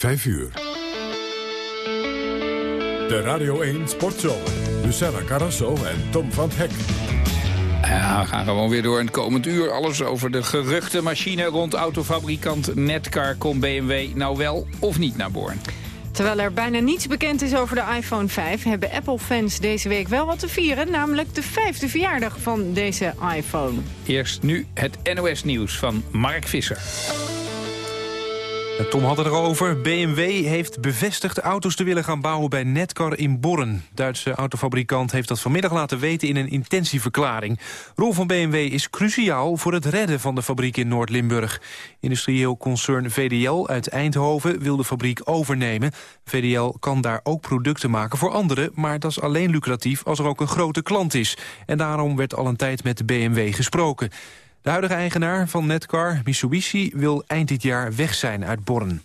5 uur. De Radio 1 Sportshow. Luciana Carrasso en Tom van Hek. Ja, we gaan gewoon weer door in het komend uur. Alles over de geruchte machine rond autofabrikant Netcar. Komt BMW nou wel of niet naar Born? Terwijl er bijna niets bekend is over de iPhone 5... hebben Apple-fans deze week wel wat te vieren... namelijk de vijfde verjaardag van deze iPhone. Eerst nu het NOS-nieuws van Mark Visser. Tom had het erover. BMW heeft bevestigd auto's te willen gaan bouwen bij Netcar in Borren. Duitse autofabrikant heeft dat vanmiddag laten weten in een intentieverklaring. Rol van BMW is cruciaal voor het redden van de fabriek in Noord-Limburg. Industrieel concern VDL uit Eindhoven wil de fabriek overnemen. VDL kan daar ook producten maken voor anderen... maar dat is alleen lucratief als er ook een grote klant is. En daarom werd al een tijd met BMW gesproken. De huidige eigenaar van Netcar, Mitsubishi, wil eind dit jaar weg zijn uit Born.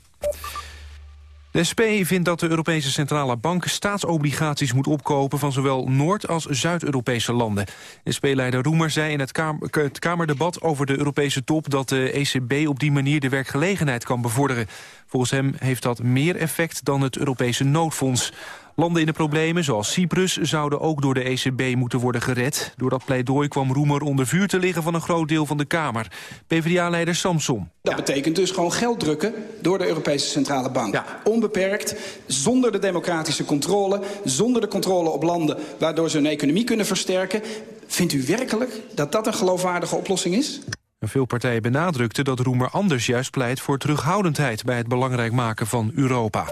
De SP vindt dat de Europese Centrale Bank staatsobligaties moet opkopen van zowel Noord- als Zuid-Europese landen. SP-leider Roemer zei in het, het, Kamerdebat over de Europese top dat de ECB op die manier de werkgelegenheid kan bevorderen. Volgens hem heeft dat meer effect dan het Europese noodfonds. Landen in de problemen, zoals Cyprus, zouden ook door de ECB moeten worden gered. Door dat pleidooi kwam Roemer onder vuur te liggen van een groot deel van de Kamer. PvdA-leider Samson. Dat betekent dus gewoon geld drukken door de Europese Centrale Bank. Onbeperkt, zonder de democratische controle, zonder de controle op landen... waardoor ze hun economie kunnen versterken. Vindt u werkelijk dat dat een geloofwaardige oplossing is? Veel partijen benadrukten dat Roemer anders juist pleit voor terughoudendheid... bij het belangrijk maken van Europa.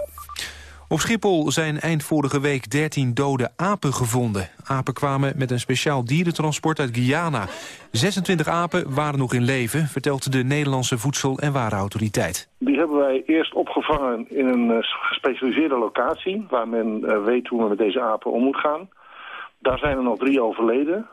Op Schiphol zijn eind vorige week 13 dode apen gevonden. Apen kwamen met een speciaal dierentransport uit Guyana. 26 apen waren nog in leven, vertelt de Nederlandse Voedsel- en Warenautoriteit. Die hebben wij eerst opgevangen in een eh, gespecialiseerde locatie... waar men eh, weet hoe men met deze apen om moet gaan. Daar zijn er nog drie overleden.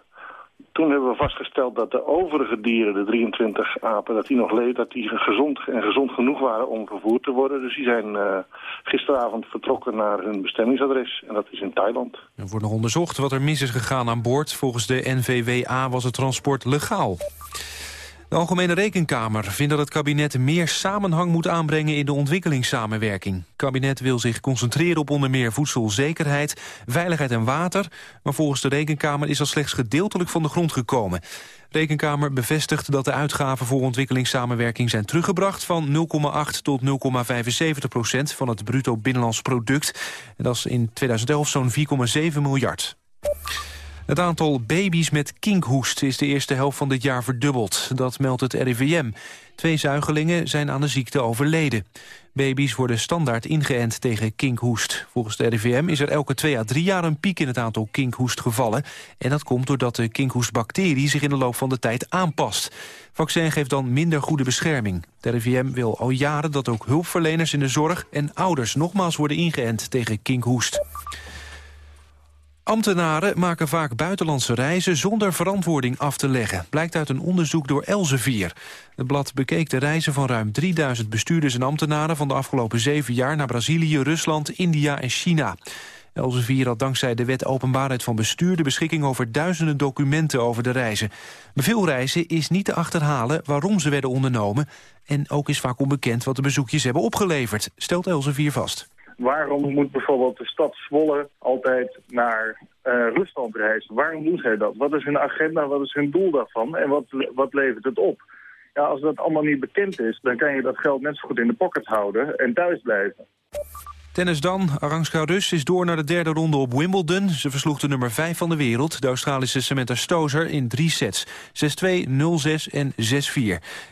Toen hebben we vastgesteld dat de overige dieren, de 23 apen, dat die nog leven, dat die gezond en gezond genoeg waren om vervoerd te worden. Dus die zijn uh, gisteravond vertrokken naar hun bestemmingsadres en dat is in Thailand. Er wordt nog onderzocht wat er mis is gegaan aan boord. Volgens de NVWA was het transport legaal. De Algemene Rekenkamer vindt dat het kabinet meer samenhang moet aanbrengen in de ontwikkelingssamenwerking. Het kabinet wil zich concentreren op onder meer voedselzekerheid, veiligheid en water. Maar volgens de Rekenkamer is dat slechts gedeeltelijk van de grond gekomen. Rekenkamer bevestigt dat de uitgaven voor ontwikkelingssamenwerking zijn teruggebracht van 0,8 tot 0,75 procent van het bruto binnenlands product. En dat is in 2011 zo'n 4,7 miljard. Het aantal baby's met kinkhoest is de eerste helft van dit jaar verdubbeld. Dat meldt het RIVM. Twee zuigelingen zijn aan de ziekte overleden. Baby's worden standaard ingeënt tegen kinkhoest. Volgens de RIVM is er elke twee à drie jaar een piek in het aantal kinkhoestgevallen. En dat komt doordat de kinkhoestbacterie zich in de loop van de tijd aanpast. Vaccin geeft dan minder goede bescherming. De RIVM wil al jaren dat ook hulpverleners in de zorg en ouders nogmaals worden ingeënt tegen kinkhoest. Ambtenaren maken vaak buitenlandse reizen zonder verantwoording af te leggen. Blijkt uit een onderzoek door Elsevier. Het blad bekeek de reizen van ruim 3000 bestuurders en ambtenaren... van de afgelopen zeven jaar naar Brazilië, Rusland, India en China. Elsevier had dankzij de wet openbaarheid van bestuur... de beschikking over duizenden documenten over de reizen. Bij veel reizen is niet te achterhalen waarom ze werden ondernomen... en ook is vaak onbekend wat de bezoekjes hebben opgeleverd... stelt Elsevier vast. Waarom moet bijvoorbeeld de stad Zwolle altijd naar uh, Rusland reizen? Waarom doen zij dat? Wat is hun agenda? Wat is hun doel daarvan? En wat, wat levert het op? Ja, als dat allemaal niet bekend is, dan kan je dat geld net zo goed in de pocket houden en thuis blijven. Tennis dan. Arangska Rus is door naar de derde ronde op Wimbledon. Ze versloeg de nummer 5 van de wereld, de Australische Samantha Stozer, in drie sets. 6-2, 0-6 en 6-4.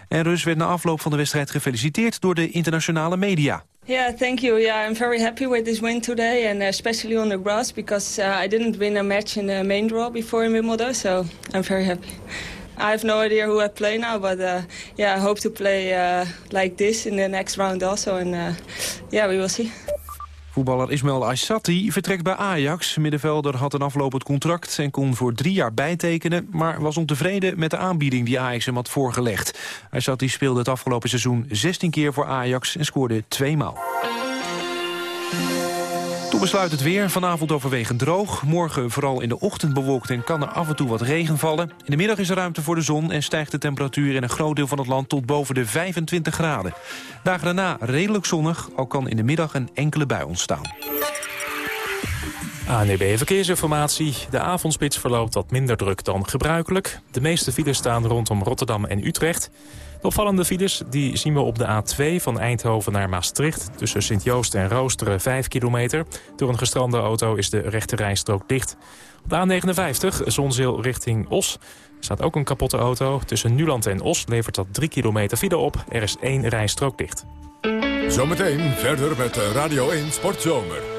En Rus werd na afloop van de wedstrijd gefeliciteerd door de internationale media. Yeah, thank you. Yeah, I'm very happy with this win today, and especially on the grass because uh, I didn't win a match in the main draw before in Wimbledon, so I'm very happy. I have no idea who I play now, but uh, yeah, I hope to play uh, like this in the next round also, and uh, yeah, we will see. Voetballer Ismail Aysati vertrekt bij Ajax. Middenvelder had een aflopend contract en kon voor drie jaar bijtekenen... maar was ontevreden met de aanbieding die Ajax hem had voorgelegd. Aysati speelde het afgelopen seizoen 16 keer voor Ajax en scoorde twee maal. Toen besluit het weer. Vanavond overwegend droog. Morgen vooral in de ochtend bewolkt en kan er af en toe wat regen vallen. In de middag is er ruimte voor de zon en stijgt de temperatuur in een groot deel van het land tot boven de 25 graden. Dagen daarna redelijk zonnig, al kan in de middag een enkele bui ontstaan. ANEB Verkeersinformatie. De avondspits verloopt wat minder druk dan gebruikelijk. De meeste files staan rondom Rotterdam en Utrecht. De opvallende files die zien we op de A2 van Eindhoven naar Maastricht... tussen Sint-Joost en Roosteren 5 kilometer. Door een gestrande auto is de rechte rijstrook dicht. Op de A59, Zonzeel richting Os, staat ook een kapotte auto. Tussen Nuland en Os levert dat 3 kilometer file op. Er is één rijstrook dicht. Zometeen verder met Radio 1 Sportzomer.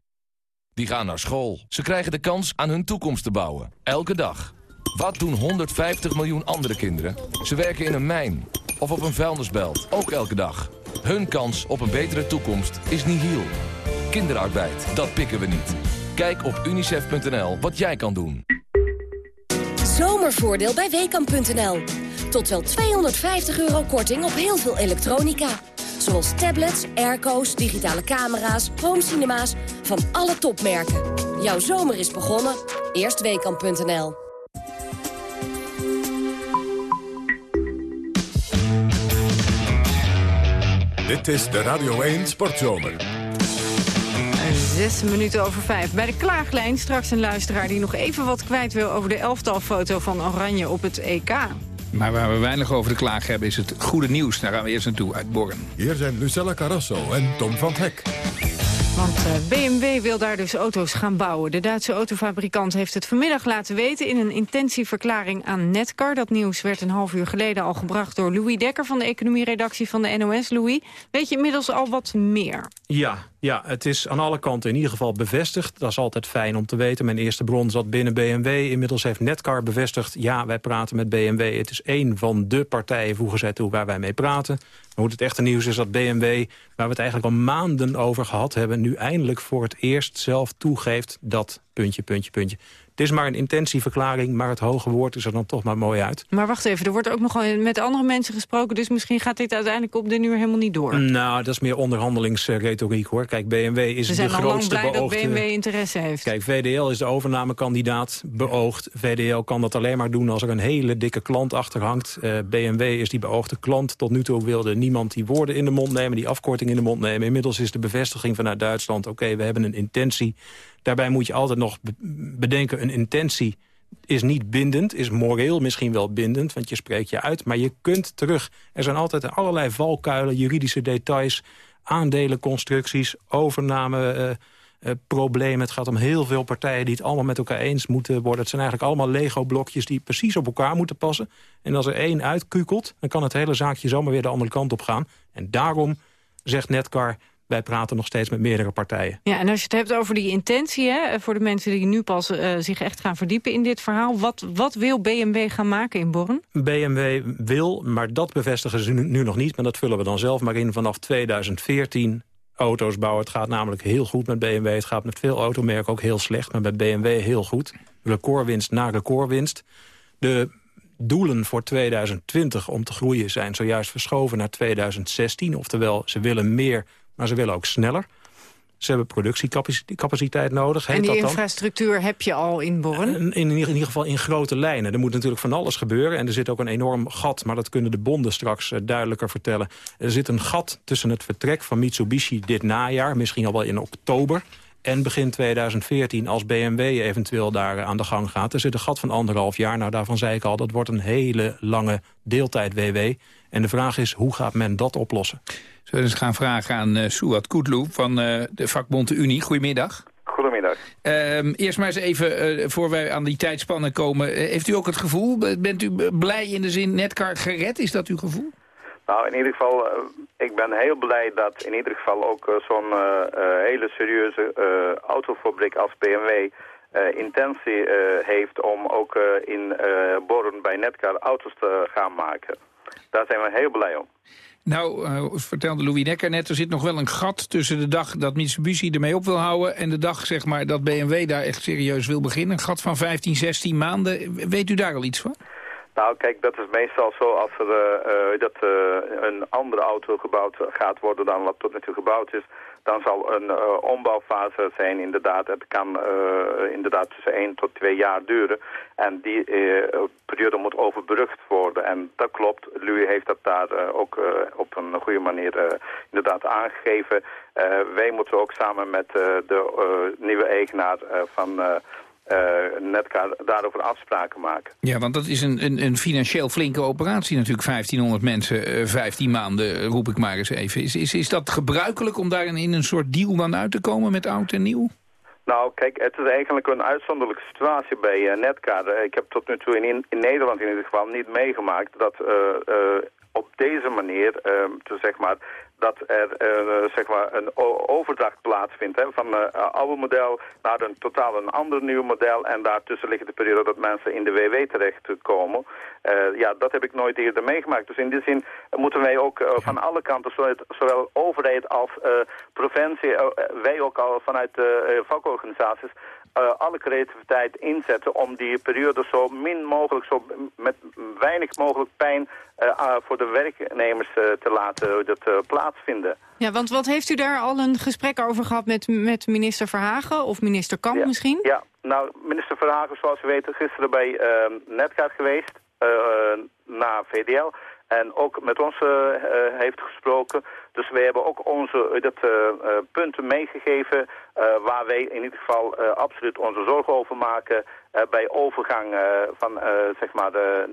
Die gaan naar school. Ze krijgen de kans aan hun toekomst te bouwen. Elke dag. Wat doen 150 miljoen andere kinderen? Ze werken in een mijn of op een vuilnisbelt. Ook elke dag. Hun kans op een betere toekomst is nihil. Kinderarbeid, dat pikken we niet. Kijk op unicef.nl wat jij kan doen. Zomervoordeel bij Weekamp.nl. Tot wel 250 euro korting op heel veel elektronica. Zoals tablets, airco's, digitale camera's, homecinema's van alle topmerken. Jouw zomer is begonnen. Eerstweekam.nl Dit is de Radio 1 Sportzomer. Zes minuten over vijf. Bij de klaaglijn straks een luisteraar die nog even wat kwijt wil... over de elftalfoto van Oranje op het EK. Maar waar we weinig over de klaag hebben is het goede nieuws. Daar gaan we eerst naartoe uit Born. Hier zijn Lucella Carrasso en Tom van Hek. Want uh, BMW wil daar dus auto's gaan bouwen. De Duitse autofabrikant heeft het vanmiddag laten weten... in een intentieverklaring aan Netcar. Dat nieuws werd een half uur geleden al gebracht door Louis Dekker... van de economieredactie van de NOS. Louis, weet je inmiddels al wat meer? Ja, ja, het is aan alle kanten in ieder geval bevestigd. Dat is altijd fijn om te weten. Mijn eerste bron zat binnen BMW. Inmiddels heeft Netcar bevestigd... ja, wij praten met BMW. Het is één van de partijen, voegen zij toe, waar wij mee praten. Maar hoe het echte nieuws is dat BMW, waar we het eigenlijk al maanden over gehad hebben... nu eindelijk voor het eerst zelf toegeeft dat puntje, puntje, puntje. Het is maar een intentieverklaring, maar het hoge woord is er dan toch maar mooi uit. Maar wacht even, er wordt ook nog met andere mensen gesproken... dus misschien gaat dit uiteindelijk op de uur helemaal niet door. Nou, dat is meer onderhandelingsretoriek hoor. Kijk, BMW is de grootste beoogde... dat BMW interesse heeft. Kijk, VDL is de overnamekandidaat beoogd. VDL kan dat alleen maar doen als er een hele dikke klant achter hangt. Uh, eh, BMW is die beoogde klant. Tot nu toe wilde niemand die woorden in de mond nemen, die afkorting in de mond nemen. Inmiddels is de bevestiging vanuit Duitsland... oké, we hebben een intentie Daarbij moet je altijd nog bedenken, een intentie is niet bindend, is moreel misschien wel bindend, want je spreekt je uit, maar je kunt terug. Er zijn altijd allerlei valkuilen, juridische details, aandelenconstructies, overname... Uh. Het gaat om heel veel partijen die het allemaal met elkaar eens moeten worden. Het zijn eigenlijk allemaal Lego-blokjes die precies op elkaar moeten passen. En als er één uitkukelt, dan kan het hele zaakje zomaar weer de andere kant op gaan. En daarom zegt Netcar, wij praten nog steeds met meerdere partijen. Ja, en als je het hebt over die intentie, hè, voor de mensen die nu pas uh, zich echt gaan verdiepen in dit verhaal, wat, wat wil BMW gaan maken in Born? BMW wil, maar dat bevestigen ze nu, nu nog niet, maar dat vullen we dan zelf maar in vanaf 2014 auto's bouwen. Het gaat namelijk heel goed met BMW. Het gaat met veel automerken ook heel slecht, maar met BMW heel goed. Recordwinst na recordwinst. De doelen voor 2020 om te groeien zijn zojuist verschoven naar 2016. Oftewel, ze willen meer maar ze willen ook sneller. Ze hebben productiecapaciteit nodig. En die infrastructuur heb je al in Born? In, in, ieder geval in grote lijnen. Er moet natuurlijk van alles gebeuren. En er zit ook een enorm gat, maar dat kunnen de bonden straks uh, duidelijker vertellen. Er zit een gat tussen het vertrek van Mitsubishi dit najaar... misschien al wel in oktober en begin 2014 als BMW eventueel daar eh, aan de gang gaat. Er zit een gat van anderhalf jaar. Nou, daarvan zei ik al, dat wordt een hele lange deeltijd-WW. En de vraag is, hoe gaat men dat oplossen? Zullen we eens gaan vragen aan uh, Suat Koetloe van uh, de vakbond de Unie. Goedemiddag. Goedemiddag. Uh, eerst maar eens even, uh, voor wij aan die tijdspannen komen. heeft u ook het gevoel, bent u blij in de zin netcard gered? Is dat uw gevoel? Nou, in ieder geval, uh, ik ben heel blij dat in ieder geval ook uh, zo'n uh, hele serieuze autofabriek als BMW intentie heeft om ook in Born bij Netcar auto's te gaan maken. Daar zijn we heel blij om. Nou, vertelde Louis Dekker net, er zit nog wel een gat tussen de dag dat Mitsubishi ermee op wil houden... en de dag zeg maar, dat BMW daar echt serieus wil beginnen. Een gat van 15, 16 maanden. Weet u daar al iets van? Nou, kijk, dat is meestal zo als er uh, dat, uh, een andere auto gebouwd gaat worden dan wat tot nu toe gebouwd is. Dan zal een ombouwfase zijn inderdaad. Het kan inderdaad tussen 1 tot 2 jaar duren. En die periode moet overbrugd worden. En dat klopt. Louis heeft dat daar ook op een goede manier inderdaad aangegeven. wij moeten ook samen met de nieuwe eigenaar van uh, Netcar daarover afspraken maken. Ja, want dat is een, een, een financieel flinke operatie natuurlijk. 1500 mensen, uh, eh, 15 maanden, eh, roep ik maar eens even. Is, is, is dat gebruikelijk om daar in een soort deal dan uit te komen met oud en nieuw? Nou, kijk, het is eigenlijk een uitzonderlijke situatie bij uh, Netcar. ik heb tot nu toe in, in Nederland in ieder geval niet meegemaakt dat op deze manier, dus zeg maar, dat er uh, zeg maar een overdracht plaatsvindt hè, van een uh, oude model naar een totaal een ander nieuw model en daartussen ligt de periode dat mensen in de WW terechtkomen. Uh, ja, dat heb ik nooit eerder meegemaakt. Dus in die zin moeten wij ook van alle kanten, zowel overheid als provincie, wij ook al vanuit de vakorganisaties, alle creativiteit inzetten om die periode zo min mogelijk, zo met weinig mogelijk pijn voor de werknemers uh, te laten dat, plaatsvinden. Ja, want wat heeft u daar al een gesprek over gehad met, met minister Verhagen of minister Kamp ja, misschien? Ja, nou, minister Verhagen, zoals u weet, gisteren bij Netcard geweest, na VDL. En ook met ons heeft gesproken. Dus wij hebben ook onze dat, punten meegegeven waar wij in ieder geval absoluut onze zorgen over maken bij overgang van, zeg maar de,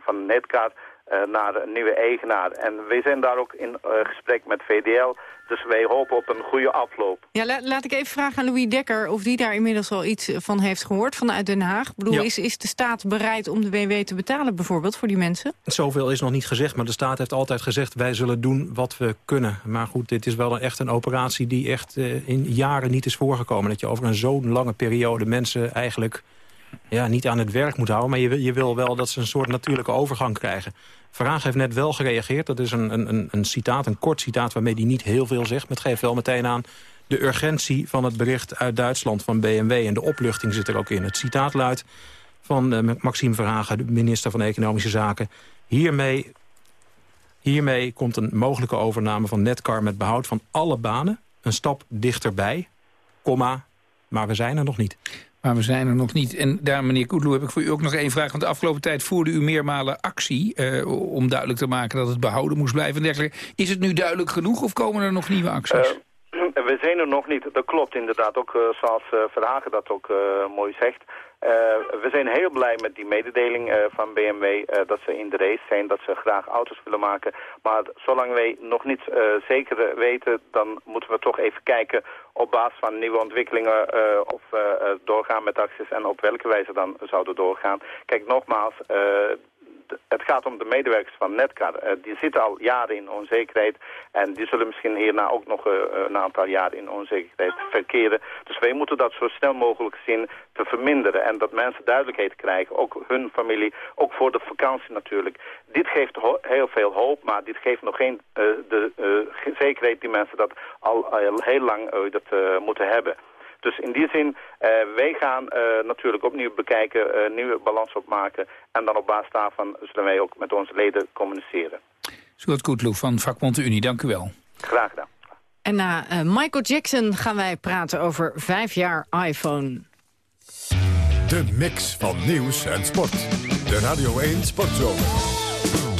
van Netcard naar een nieuwe eigenaar. En wij zijn daar ook in gesprek met VDL. Dus wij hopen op een goede afloop. Ja, laat ik even vragen aan Louis Dekker of die daar inmiddels al iets van heeft gehoord vanuit Den Haag. Ik bedoel, is, is de staat bereid om de WW te betalen bijvoorbeeld voor die mensen? Zoveel is nog niet gezegd, maar de staat heeft altijd gezegd wij zullen doen wat we kunnen. Maar goed, dit is wel een, echt een operatie die echt uh, in jaren niet is voorgekomen. Dat je over een zo'n lange periode mensen eigenlijk ja, niet aan het werk moet houden. Maar je, je wil wel dat ze een soort natuurlijke overgang krijgen. Vraag heeft net wel gereageerd. Dat is een, een, een citaat, een kort citaat waarmee hij niet heel veel zegt. Maar het geeft wel meteen aan de urgentie van het bericht uit Duitsland van BMW. En de opluchting zit er ook in. Het citaat luidt van uh, Maxime Verhagen, de minister van Economische Zaken. Hiermee, hiermee komt een mogelijke overname van Netcar met behoud van alle banen. Een stap dichterbij, komma, maar we zijn er nog niet. Maar we zijn er nog niet. En daar, meneer Koedloe, heb ik voor u ook nog één vraag. Want de afgelopen tijd voerde u meermalen actie... Eh, om duidelijk te maken dat het behouden moest blijven. En dergelijke. Is het nu duidelijk genoeg of komen er nog nieuwe acties? Uh, we zijn er nog niet. Dat klopt inderdaad. Ook uh, zoals Verhagen dat ook mooi zegt. We zijn heel blij met die mededeling van BMW dat ze in de race zijn, dat ze graag auto's willen maken. Maar zolang wij nog niet zeker weten, dan moeten we toch even kijken op basis van nieuwe ontwikkelingen of uh, doorgaan met acties en op welke wijze dan zouden doorgaan. Kijk, nogmaals, het gaat om de medewerkers van Netcar. die zitten al jaren in onzekerheid en die zullen misschien hierna ook nog een aantal jaren in onzekerheid verkeren. Dus wij moeten dat zo snel mogelijk zien te verminderen en dat mensen duidelijkheid krijgen, ook hun familie, ook voor de vakantie natuurlijk. Dit geeft heel veel hoop, maar dit geeft nog geen de zekerheid die mensen dat al, heel lang dat moeten hebben. Dus in die zin, uh, wij gaan uh, natuurlijk opnieuw bekijken, nieuwe balans opmaken... en dan op basis daarvan zullen wij ook met onze leden communiceren. Stuart Koetloe van Vakbond Unie, dank u wel. Graag gedaan. En na Michael Jackson gaan wij praten over vijf jaar iPhone. De mix van nieuws en sport. De Radio 1 Sportzomer.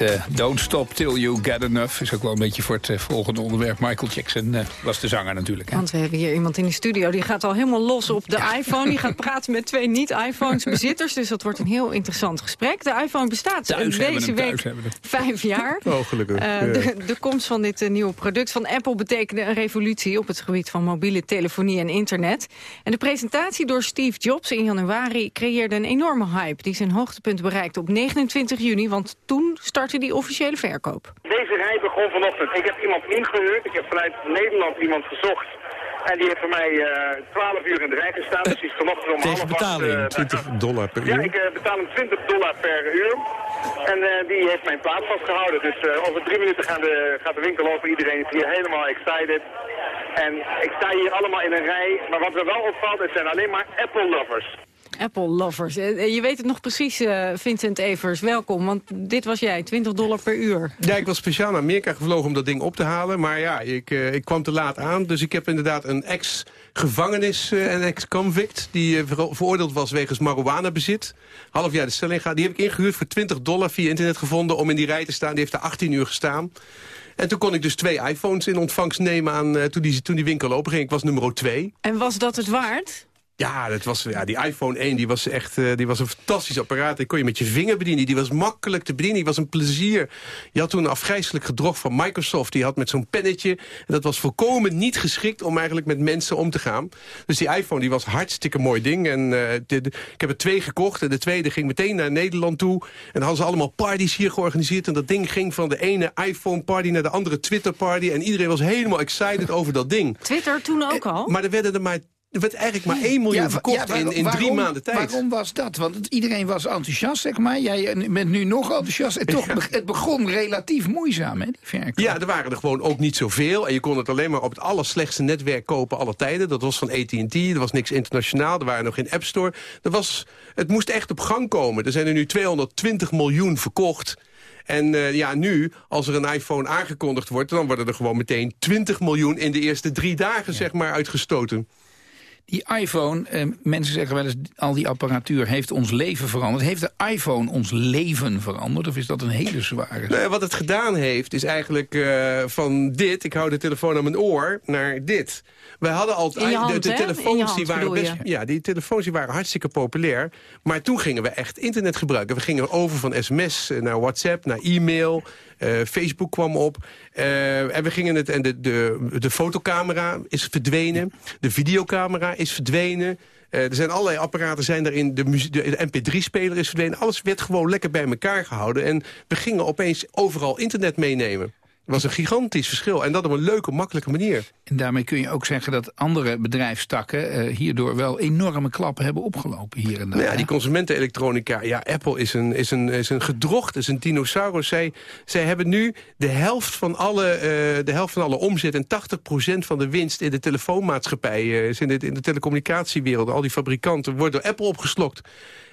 Uh, Don't Stop Till You Get Enough is ook wel een beetje voor het uh, volgende onderwerp. Michael Jackson uh, was de zanger natuurlijk. Hè? Want we hebben hier iemand in de studio die gaat al helemaal los op de iPhone. Die gaat praten met twee niet-iPhones bezitters. Dus dat wordt een heel interessant gesprek. De iPhone bestaat thuis deze week vijf jaar. Oh, gelukkig. de, de, komst van dit nieuwe product van Apple betekende een revolutie op het gebied van mobiele telefonie en internet. En de presentatie door Steve Jobs in januari creëerde een enorme hype die zijn hoogtepunt bereikte op 29 juni. Want toen startte die officiële verkoop. Deze rij begon vanochtend. Ik heb iemand ingehuurd. Ik heb vanuit Nederland iemand gezocht. En die heeft voor mij uh, 12 uur in de rij gestaan. Dus die is vanochtend om Tegen betaling, uh, 20 dollar per uur? Ja, ik uh, betaal hem 20 dollar per uur. En uh, die heeft mijn plaats vastgehouden. Dus over drie minuten gaan de, gaat de winkel open. Iedereen is hier helemaal excited. En ik sta hier allemaal in een rij. Maar wat er wel opvalt, het zijn alleen maar Apple-lovers. Apple-lovers. Je weet het nog precies, uh, Vincent Evers. Welkom, want dit was jij, 20 dollar per uur. Ja, ik was speciaal naar Amerika gevlogen om dat ding op te halen. Maar ja, ik, uh, ik kwam te laat aan. Dus ik heb inderdaad een ex-gevangenis, uh, een ex-convict... die veroordeeld was wegens marijuana-bezit. Half jaar de cel ingaan. Die heb ik ingehuurd voor 20 dollar via internet gevonden... om in die rij te staan. Die heeft er 18 uur gestaan. En toen kon ik dus twee iPhones in ontvangst nemen aan, toen, die, toen die winkel open ging. Ik was nummer 2. En was dat het waard? Ja, dat was, ja, die iPhone 1 die was echt uh, die was een fantastisch apparaat. Die kon je met je vinger bedienen. Die was makkelijk te bedienen. Die was een plezier. Je had toen een afgrijzelijk gedrocht van Microsoft. Die had met zo'n pennetje. En dat was volkomen niet geschikt om eigenlijk met mensen om te gaan. Dus die iPhone die was hartstikke mooi ding. En uh, de, de, ik heb er twee gekocht. En de tweede ging meteen naar Nederland toe. En dan hadden ze allemaal parties hier georganiseerd. En dat ding ging van de ene iPhone party naar de andere Twitter party. En iedereen was helemaal excited over dat ding. Twitter toen ook al? Maar er werden er maar er werd eigenlijk maar 1 miljoen ja, verkocht ja, in, in drie maanden tijd. Waarom was dat? Want iedereen was enthousiast, zeg maar. Jij bent nu nog enthousiast. En toch, het begon relatief moeizaam, hè, die verkoop. Ja, er waren er gewoon ook niet zoveel. En je kon het alleen maar op het allerslechtste netwerk kopen alle tijden. Dat was van AT&T, er was niks internationaal. Er waren nog geen App Store. Er was, het moest echt op gang komen. Er zijn er nu 220 miljoen verkocht. En uh, ja, nu, als er een iPhone aangekondigd wordt... dan worden er gewoon meteen 20 miljoen in de eerste drie dagen zeg maar, uitgestoten. Die iPhone, eh, mensen zeggen wel eens... al die apparatuur heeft ons leven veranderd. Heeft de iPhone ons leven veranderd? Of is dat een hele zware... Nee, wat het gedaan heeft, is eigenlijk uh, van dit... ik hou de telefoon aan mijn oor, naar dit. Wij hadden altijd hand, de, de telefoons hand, die waren best, je? ja, die telefoons die waren hartstikke populair. Maar toen gingen we echt internet gebruiken. We gingen over van sms naar WhatsApp, naar e-mail. Uh, Facebook kwam op. Uh, en we gingen het. En de, de, de fotocamera is verdwenen. De videocamera is verdwenen. Uh, er zijn allerlei apparaten zijn. De, de, de mp3-speler is verdwenen. Alles werd gewoon lekker bij elkaar gehouden. En we gingen opeens overal internet meenemen. Het was een gigantisch verschil. En dat op een leuke, makkelijke manier. En daarmee kun je ook zeggen dat andere bedrijfstakken... Uh, hierdoor wel enorme klappen hebben opgelopen hier en daar. Nou ja, die consumentenelektronica. Ja, Apple is een, is een, is een gedrocht, is een dinosaurus. Zij, zij hebben nu de helft van alle, uh, de helft van alle omzet... en 80% van de winst in de telefoonmaatschappij... Uh, in, de, in de telecommunicatiewereld. Al die fabrikanten worden door Apple opgeslokt.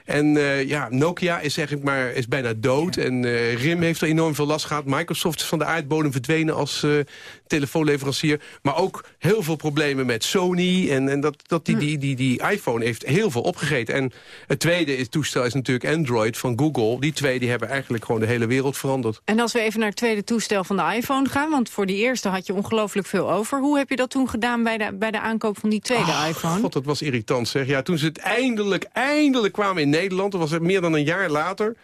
En uh, ja, Nokia is, eigenlijk maar, is bijna dood. Ja. En uh, RIM heeft er enorm veel last gehad. Microsoft is van de aardbodem verdwenen als uh, telefoonleverancier. Maar ook heel veel problemen met Sony. En, en dat, dat die, die, die, die iPhone heeft heel veel opgegeten. En het tweede is, toestel is natuurlijk Android van Google. Die twee die hebben eigenlijk gewoon de hele wereld veranderd. En als we even naar het tweede toestel van de iPhone gaan... want voor die eerste had je ongelooflijk veel over. Hoe heb je dat toen gedaan bij de, bij de aankoop van die tweede oh, iPhone? God, dat was irritant zeg. Ja, toen ze het eindelijk, eindelijk kwamen in Nederland... dat was het meer dan een jaar later...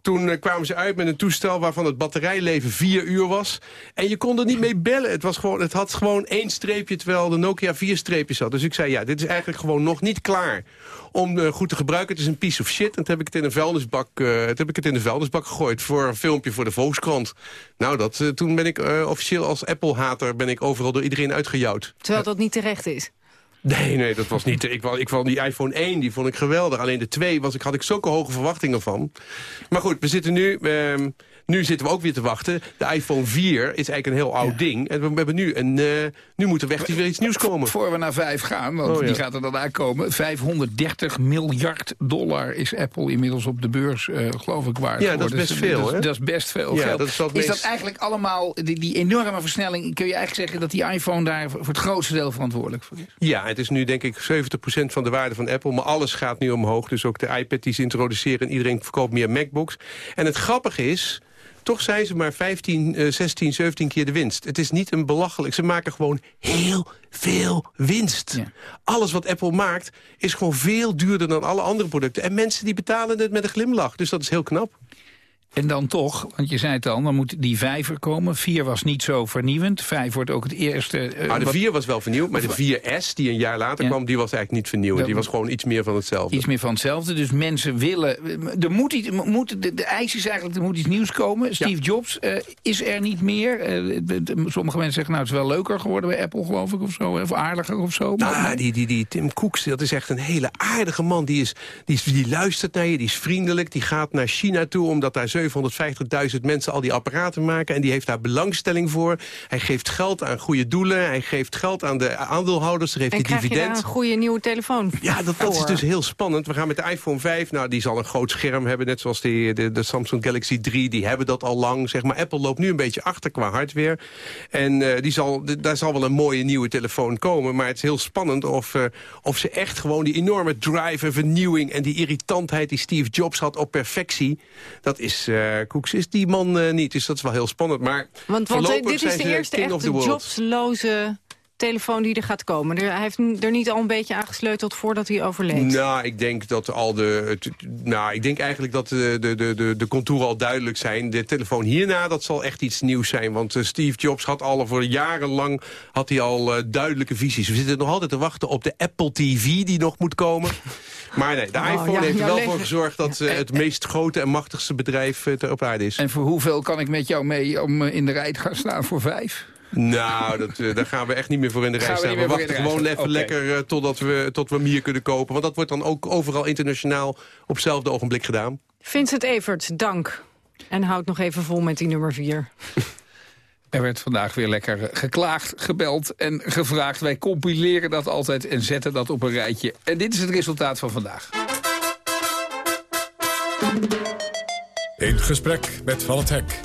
toen uh, kwamen ze uit met een toestel waarvan het batterijleven vier uur was. En je kon er niet mee bellen. Het, was gewoon, het had gewoon één streepje, terwijl de Nokia vier streepjes had. Dus ik zei, ja, dit is eigenlijk gewoon nog niet klaar om uh, goed te gebruiken. Het is een piece of shit. En toen heb ik het in een vuilnisbak, uh, toen heb ik het in de vuilnisbak gegooid... voor een filmpje voor de Volkskrant. Nou, dat, toen ben ik officieel als Apple-hater... ben ik overal door iedereen uitgejouwd. Terwijl dat niet terecht is. Nee, nee, dat was niet... Ik, ik vond die iPhone 1, die vond ik geweldig. Alleen de 2 was, ik, had ik zulke hoge verwachtingen van. Maar goed, we zitten nu... Uh, nu zitten we ook weer te wachten. De iPhone 4 is eigenlijk een heel oud ja. ding. En we hebben nu een... Uh, nu moet er echt weer iets nieuws komen. Voor we naar 5 gaan, want oh, ja. die gaat er dan aankomen. 530 miljard dollar is Apple inmiddels op de beurs, uh, geloof ik, waard. Ja, dat is best dus, veel, dat, hè? Dat is best veel ja, geld. Dat is, dat, is dat eigenlijk allemaal, die, die enorme versnelling... kun je eigenlijk zeggen dat die iPhone daar voor het grootste deel verantwoordelijk voor is? Ja, het is nu denk ik 70% van de waarde van Apple. Maar alles gaat nu omhoog. Dus ook de iPad die ze introduceren. En iedereen verkoopt meer MacBooks. En het grappige is... Toch zijn ze maar 15, 16, 17 keer de winst. Het is niet een belachelijk. Ze maken gewoon heel veel winst. Alles wat Apple maakt is gewoon veel duurder dan alle andere producten. En mensen die betalen het met een glimlach. Dus dat is heel knap. En dan toch, want je zei het al, dan moet die vijver komen. Vier was niet zo vernieuwend. Vijf wordt ook het eerste... Uh, maar de vier was wel vernieuwd, maar de 4S die een jaar later kwam... die was eigenlijk niet vernieuwend. Die was gewoon iets meer van hetzelfde. Iets meer van hetzelfde. Dus mensen willen... Er moet iets, moet, de, de eis is eigenlijk, er moet iets nieuws komen. Steve Jobs uh, is er niet meer. Uh, sommige mensen zeggen, nou, het is wel leuker geworden bij Apple, geloof ik, of zo. Of aardiger of zo. Nou, maar, die, die, die Tim Cooks, dat is echt een hele aardige man. Die, is, die, is, die luistert naar je, die is vriendelijk. Die gaat naar China toe, omdat daar 750 50.000 mensen al die apparaten maken. En die heeft daar belangstelling voor. Hij geeft geld aan goede doelen. Hij geeft geld aan de aandeelhouders. Hij geeft en die dividend. En een goede nieuwe telefoon Ja, dat, dat, is dus heel spannend. We gaan met de iPhone 5. Nou, die zal een groot scherm hebben. Net zoals die, de, de Samsung Galaxy 3. Die hebben dat al lang. Zeg maar, Apple loopt nu een beetje achter qua hardware. En uh, die zal, daar zal wel een mooie nieuwe telefoon komen. Maar het is heel spannend of, uh, of ze echt gewoon die enorme drive en vernieuwing... en die irritantheid die Steve Jobs had op perfectie... dat is uh, Cooks is die man uh, niet. Dus dat is wel heel spannend. Maar want, want dit is de eerste echte jobsloze telefoon die er gaat komen. hij heeft er niet al een beetje aan gesleuteld voordat hij overleed. Nou, ik denk dat al de... Het, nou, ik denk eigenlijk dat de, de, de, de contouren al duidelijk zijn. De telefoon hierna, dat zal echt iets nieuws zijn. Want uh, Steve Jobs had al voor jarenlang had hij al uh, duidelijke visies. We zitten nog altijd te wachten op de Apple TV die nog moet komen. Maar nee, de oh, iPhone ja, heeft er wel voor gezorgd... dat uh, het meest grote en machtigste bedrijf ter op aarde is. En voor hoeveel kan ik met jou mee om in de rij te gaan staan voor vijf? Nou, dat, uh, daar gaan we echt niet meer voor in de rij staan. We, we wachten gewoon even okay. lekker uh, totdat we, tot we hem hier kunnen kopen. Want dat wordt dan ook overal internationaal op hetzelfde ogenblik gedaan. Vincent Evert, dank. En houd nog even vol met die nummer 4. Er werd vandaag weer lekker geklaagd, gebeld en gevraagd. Wij compileren dat altijd en zetten dat op een rijtje. En dit is het resultaat van vandaag. In gesprek met Van het Hek.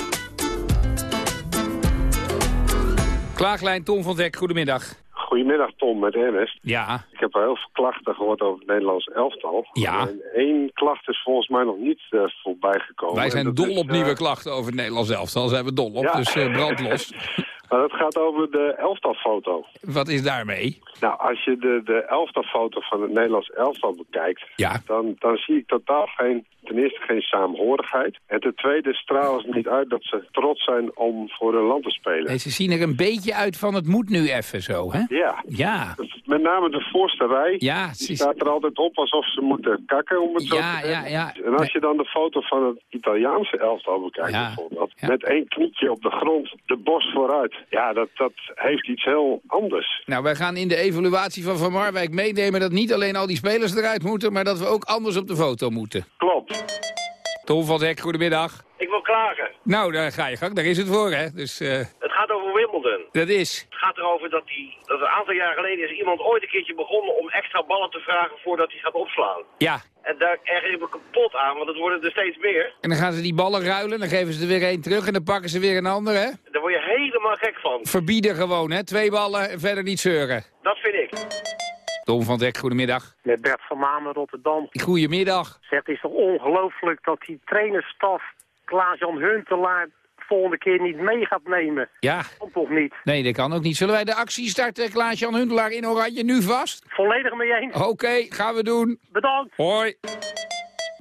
Klaaglijn Tom van Dek, goedemiddag. Goedemiddag Tom, met Ernest. Ja. Ik heb al heel veel klachten gehoord over het Nederlands elftal. Ja. En één klacht is volgens mij nog niet uh, voorbij gekomen. Wij zijn dol op uh, nieuwe klachten over het Nederlands elftal. Zijn we dol op, ja. dus uh, maar dat gaat over de elftalfoto. Wat is daarmee? Nou, als je de, de elftalfoto van het Nederlands elftal bekijkt... Ja. Dan, dan zie ik totaal geen, ten eerste geen saamhorigheid. En ten tweede stralen ze niet uit dat ze trots zijn om voor hun land te spelen. Nee, ze zien er een beetje uit van het moet nu even zo, hè? Ja. Ja. Met name de voorste rij, ja, die staat er altijd op alsof ze moeten kakken, om het zo ja, te. Ja, ja. En als je dan de foto van het Italiaanse elftal bekijkt ja. bijvoorbeeld... met één knietje op de grond, de borst vooruit... ja, dat, dat heeft iets heel anders. Nou, wij gaan in de evaluatie van Van Marwijk meenemen... dat niet alleen al die spelers eruit moeten... maar dat we ook anders op de foto moeten. Klopt. Tom van Hek, goedemiddag. Ik wil klagen. Nou, daar ga je gang. Daar is het voor, hè. Dus, uh... Het gaat over Wimbledon. Dat is. Het gaat erover dat, die, dat een aantal jaar geleden is iemand ooit een keertje begonnen om extra ballen te vragen voordat hij gaat opslaan. Ja. En daar erger ik me kapot aan, want het worden er steeds meer. En dan gaan ze die ballen ruilen, dan geven ze er weer één terug en dan pakken ze weer een ander, hè? Daar word je helemaal gek van. Verbieden gewoon, hè? Twee ballen en verder niet zeuren. Dat vind ik. Tom van Dek, goedemiddag. Met Bert van Mamen, Rotterdam. Goedemiddag. Zeg, het is toch ongelooflijk dat die trainerstaf Klaas-Jan Huntelaar volgende keer niet mee gaat nemen. Ja. Komt toch niet? Nee, dat kan ook niet. Zullen wij de actie starten, Klaas-Jan Huntelaar in Oranje, nu vast? Volledig mee eens. Oké, okay, gaan we doen. Bedankt. Hoi.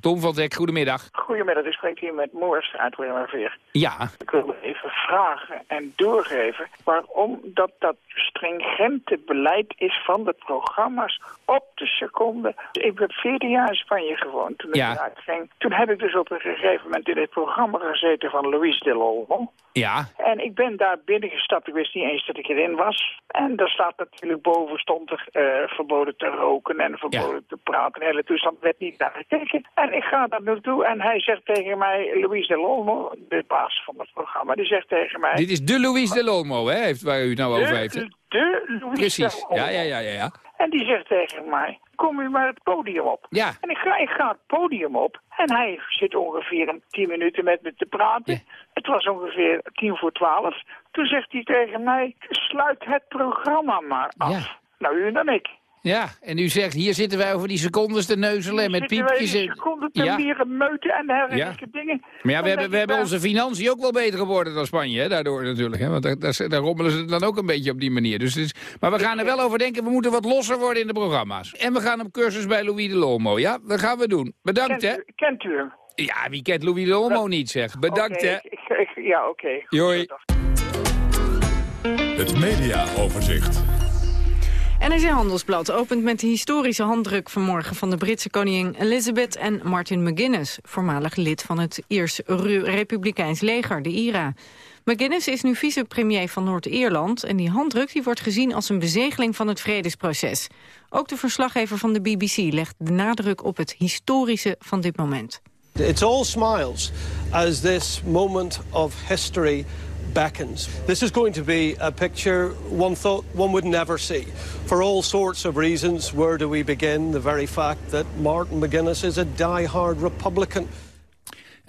Tom van Dek, goedemiddag. Goedemiddag, ik spreek hier met Moors uit Wilmerveer. Ja. Ik wil even vragen en doorgeven waarom dat dat stringente beleid is van de programma's op de seconde. Ik heb 14 jaar in Spanje gewoond toen ik eruit ging. Toen heb ik dus op een gegeven moment in het programma gezeten van Luis de Olmo. Ja. En ik ben daar binnengestapt. Ik wist niet eens dat ik erin was. En daar staat natuurlijk boven stond er uh, verboden te roken en verboden ja. te praten. De hele toestand werd niet naar gekeken. En ik ga daar naartoe en hij zegt tegen mij, Luis de Olmo, de baas van het programma, die zegt tegen mij... Dit is de Luis de Olmo, hè, heeft, waar u het nou de, over heeft. De Luis Precies, de Olmo. ja, ja, ja, ja, ja. En die zegt tegen mij, kom u maar het podium op. Ja. En ik ga, ik ga het podium op. En hij zit ongeveer een tien minuten met me te praten. Ja. Het was ongeveer tien voor twaalf. Toen zegt hij tegen mij, sluit het programma maar af. Ja. Nou, u dan ik. Ja, en u zegt, hier zitten wij over die secondes te neuzelen en met piepjes. en... seconden te ja. mieren, meuten en dergelijke dingen. Maar ja, we hebben, we hebben onze financiën ook wel beter geworden dan Spanje, hè, daardoor natuurlijk. Hè, want daar, daar, daar rommelen ze dan ook een beetje op die manier. Dus het is, maar we gaan er wel over denken, we moeten wat losser worden in de programma's. En we gaan op cursus bij Louis de Lomo, ja? Dat gaan we doen. Bedankt, kent hè? Kent u hem? Ja, wie kent Louis de Lomo niet, zeg. Bedankt, okay, hè? Ik, ik, ja, oké. Okay. Joi. Het mediaoverzicht. NRC Handelsblad opent met de historische handdruk vanmorgen van de Britse koningin Elizabeth en Martin McGuinness, voormalig lid van het Iers Republikeins leger, de IRA. McGuinness is nu vicepremier van Noord-Ierland en die handdruk die wordt gezien als een bezegeling van het vredesproces. Ook de verslaggever van de BBC legt de nadruk op het historische van dit moment. It's all smiles as this moment of history beckons. This is going to be a picture one thought one would never see. For all sorts of reasons, where do we begin? The very fact that Martin McGuinness is a die-hard Republican.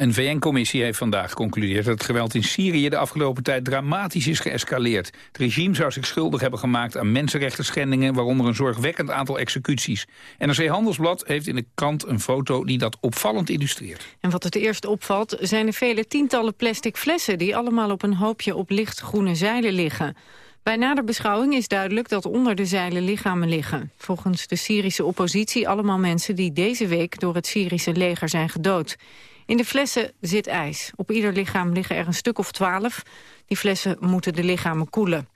Een VN-commissie heeft vandaag geconcludeerd dat het geweld in Syrië de afgelopen tijd dramatisch is geëscaleerd. Het regime zou zich schuldig hebben gemaakt aan mensenrechten schendingen, waaronder een zorgwekkend aantal executies. NRC Handelsblad heeft in de krant een foto die dat opvallend illustreert. En wat het eerst opvalt zijn de vele tientallen plastic flessen die allemaal op een hoopje op lichtgroene zeilen liggen. Bij nader beschouwing is duidelijk dat onder de zeilen lichamen liggen. Volgens de Syrische oppositie allemaal mensen die deze week door het Syrische leger zijn gedood. In de flessen zit ijs. Op ieder lichaam liggen er een stuk of twaalf. Die flessen moeten de lichamen koelen.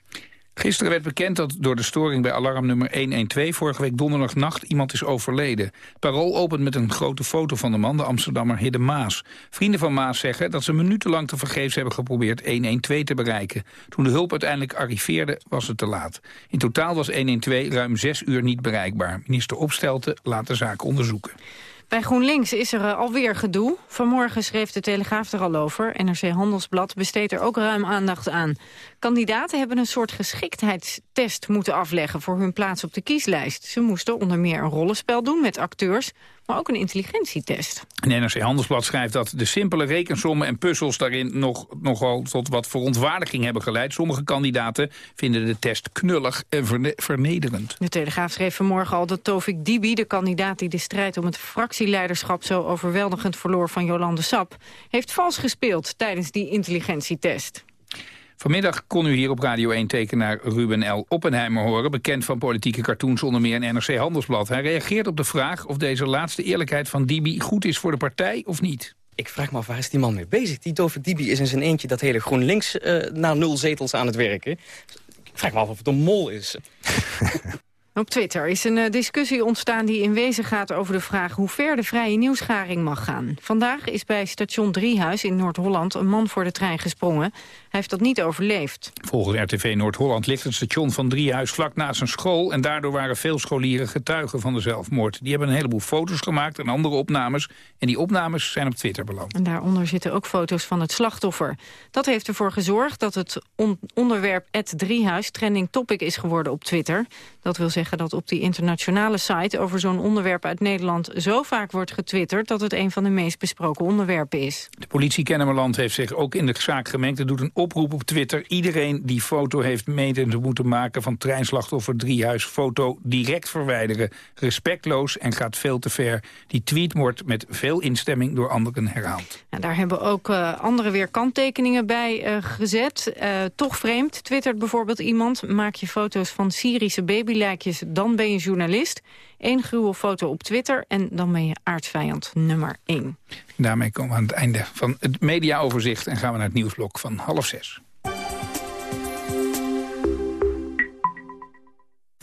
Gisteren werd bekend dat door de storing bij alarmnummer 112... vorige week donderdagnacht iemand is overleden. Parool opent met een grote foto van de man, de Amsterdammer Hidde Maas. Vrienden van Maas zeggen dat ze minutenlang tevergeefs hebben geprobeerd 112 te bereiken. Toen de hulp uiteindelijk arriveerde, was het te laat. In totaal was 112 ruim zes uur niet bereikbaar. Minister Opstelten laat de zaak onderzoeken. Bij GroenLinks is er uh, alweer gedoe. Vanmorgen schreef de Telegraaf er al over. NRC Handelsblad besteedt er ook ruim aandacht aan. Kandidaten hebben een soort geschiktheidstest moeten afleggen... voor hun plaats op de kieslijst. Ze moesten onder meer een rollenspel doen met acteurs... maar ook een intelligentietest. En NRC Handelsblad schrijft dat de simpele rekensommen en puzzels... daarin nog, nogal tot wat verontwaardiging hebben geleid. Sommige kandidaten vinden de test knullig en verne vernederend. De Telegraaf schreef vanmorgen al dat Tovik Dibi... de kandidaat die de strijd om het fractieleiderschap... zo overweldigend verloor van Jolande Sap... heeft vals gespeeld tijdens die intelligentietest. Vanmiddag kon u hier op Radio 1 tekenaar Ruben L. Oppenheimer horen... bekend van politieke cartoons onder meer in NRC Handelsblad. Hij reageert op de vraag of deze laatste eerlijkheid van Dibi... goed is voor de partij of niet. Ik vraag me af, waar is die man mee bezig? Die Tovik Dibi is in zijn eentje dat hele GroenLinks uh, naar nul zetels aan het werken. Ik vraag me af of het een mol is. Op Twitter is een discussie ontstaan die in wezen gaat over de vraag hoe ver de vrije nieuwsgaring mag gaan. Vandaag is bij station Driehuis in Noord-Holland een man voor de trein gesprongen. Hij heeft dat niet overleefd. Volgens RTV Noord-Holland ligt het station van Driehuis vlak naast een school... en daardoor waren veel scholieren getuigen van de zelfmoord. Die hebben een heleboel foto's gemaakt en andere opnames... en die opnames zijn op Twitter beland. En daaronder zitten ook foto's van het slachtoffer. Dat heeft ervoor gezorgd dat het on onderwerp het Driehuis trending topic is geworden op Twitter. Dat wil zeggen dat op die internationale site over zo'n onderwerp uit Nederland... zo vaak wordt getwitterd dat het een van de meest besproken onderwerpen is. De politie Kennemerland heeft zich ook in de zaak gemengd... en doet een oproep op Twitter. Iedereen die foto heeft mede te moeten maken van treinslachtoffer Driehuis... foto direct verwijderen. Respectloos en gaat veel te ver. Die tweet wordt met veel instemming door anderen herhaald. Daar hebben ook uh, anderen weer kanttekeningen bij uh, gezet. Uh, toch vreemd, twittert bijvoorbeeld iemand... maak je foto's van Syrische babylijkjes, dan ben je journalist. Eén gruwelfoto op Twitter en dan ben je aardsvijand nummer één. Daarmee komen we aan het einde van het mediaoverzicht... en gaan we naar het nieuwsblok van half zes.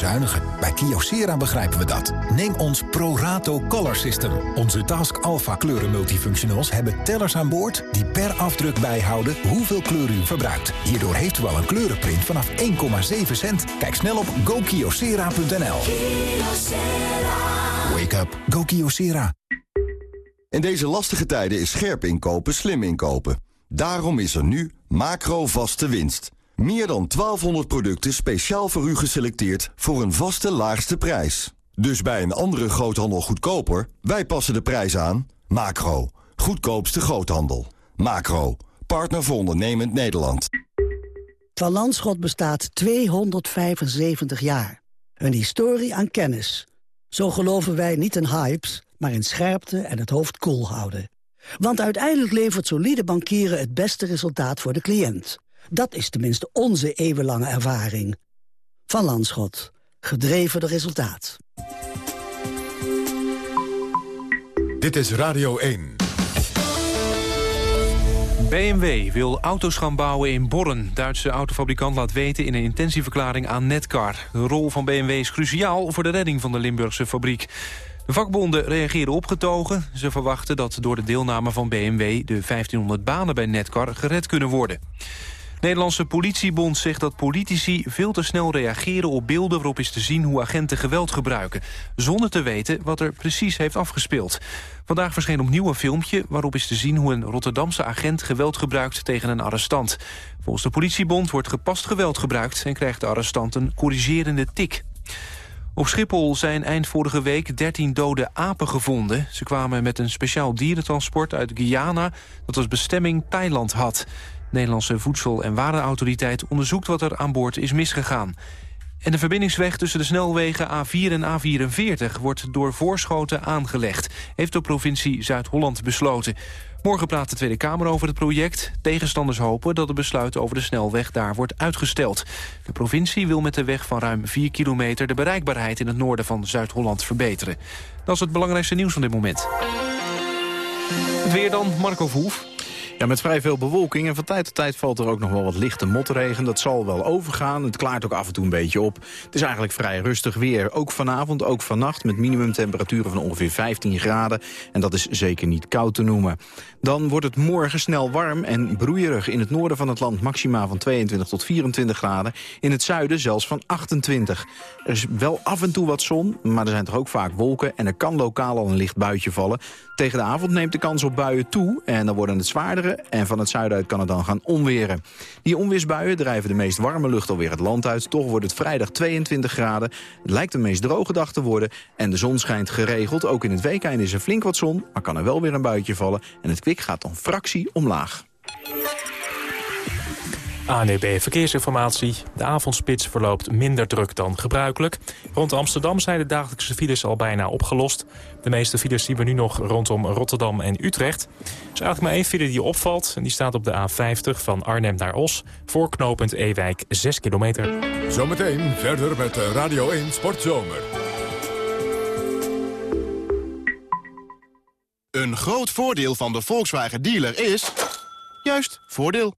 Bezuinigen. Bij Kyocera begrijpen we dat. Neem ons ProRato Color System. Onze Task Alpha kleuren multifunctionals hebben tellers aan boord... die per afdruk bijhouden hoeveel kleur u verbruikt. Hierdoor heeft u al een kleurenprint vanaf 1,7 cent. Kijk snel op gokyocera.nl. Wake up. Go Kyocera. In deze lastige tijden is scherp inkopen slim inkopen. Daarom is er nu macro vaste winst. Meer dan 1200 producten speciaal voor u geselecteerd voor een vaste laagste prijs. Dus bij een andere groothandel goedkoper, wij passen de prijs aan. Macro, goedkoopste groothandel. Macro, partner voor ondernemend Nederland. Van Landschot bestaat 275 jaar. Een historie aan kennis. Zo geloven wij niet in hypes, maar in scherpte en het hoofd koel houden. Want uiteindelijk levert solide bankieren het beste resultaat voor de cliënt. Dat is tenminste onze eeuwenlange ervaring. Van Landschot. Gedreven door resultaat. Dit is Radio 1. BMW wil auto's gaan bouwen in Borren. Duitse autofabrikant laat weten in een intentieverklaring aan Netcar. De rol van BMW is cruciaal voor de redding van de Limburgse fabriek. De vakbonden reageren opgetogen. Ze verwachten dat door de deelname van BMW... de 1500 banen bij Netcar gered kunnen worden. Nederlandse politiebond zegt dat politici veel te snel reageren op beelden waarop is te zien hoe agenten geweld gebruiken, zonder te weten wat er precies heeft afgespeeld. Vandaag verscheen opnieuw een filmpje waarop is te zien hoe een Rotterdamse agent geweld gebruikt tegen een arrestant. Volgens de politiebond wordt gepast geweld gebruikt en krijgt de arrestant een corrigerende tik. Op Schiphol zijn eind vorige week 13 dode apen gevonden. Ze kwamen met een speciaal dierentransport uit Guyana... dat als bestemming Thailand had. Nederlandse Voedsel- en Warenautoriteit onderzoekt wat er aan boord is misgegaan. En de verbindingsweg tussen de snelwegen A4 en A44 wordt door Voorschoten aangelegd, heeft de provincie Zuid-Holland besloten. Morgen praat de Tweede Kamer over het project. Tegenstanders hopen dat het besluit over de snelweg daar wordt uitgesteld. De provincie wil met de weg van ruim 4 kilometer de bereikbaarheid in het noorden van Zuid-Holland verbeteren. Dat is het belangrijkste nieuws van dit moment. Het weer dan, Marco Verhoef. Ja, met vrij veel bewolking en van tijd tot tijd valt er ook nog wel wat lichte motregen. Dat zal wel overgaan. Het klaart ook af en toe een beetje op. Het is eigenlijk vrij rustig weer. Ook vanavond, ook vannacht met minimumtemperaturen van ongeveer 15 graden. En dat is zeker niet koud te noemen. Dan wordt het morgen snel warm en broeierig. In het noorden van het land maxima van 22 tot 24 graden. In het zuiden zelfs van 28. Er is wel af en toe wat zon, maar er zijn toch ook vaak wolken... en er kan lokaal al een licht buitje vallen. Tegen de avond neemt de kans op buien toe en dan worden het zwaardere en van het zuiden uit kan het dan gaan onweren. Die onweersbuien drijven de meest warme lucht alweer het land uit. Toch wordt het vrijdag 22 graden. Het lijkt de meest droge dag te worden en de zon schijnt geregeld. Ook in het weekend is er flink wat zon, maar kan er wel weer een buitje vallen. En het kwik gaat dan fractie omlaag. ANEB Verkeersinformatie. De avondspits verloopt minder druk dan gebruikelijk. Rond Amsterdam zijn de dagelijkse files al bijna opgelost. De meeste files zien we nu nog rondom Rotterdam en Utrecht. Er is eigenlijk maar één file die opvalt. En die staat op de A50 van Arnhem naar Os. Voor knooppunt Ewijk 6 kilometer. Zometeen verder met Radio 1 Sportzomer. Een groot voordeel van de Volkswagen dealer is... juist, voordeel.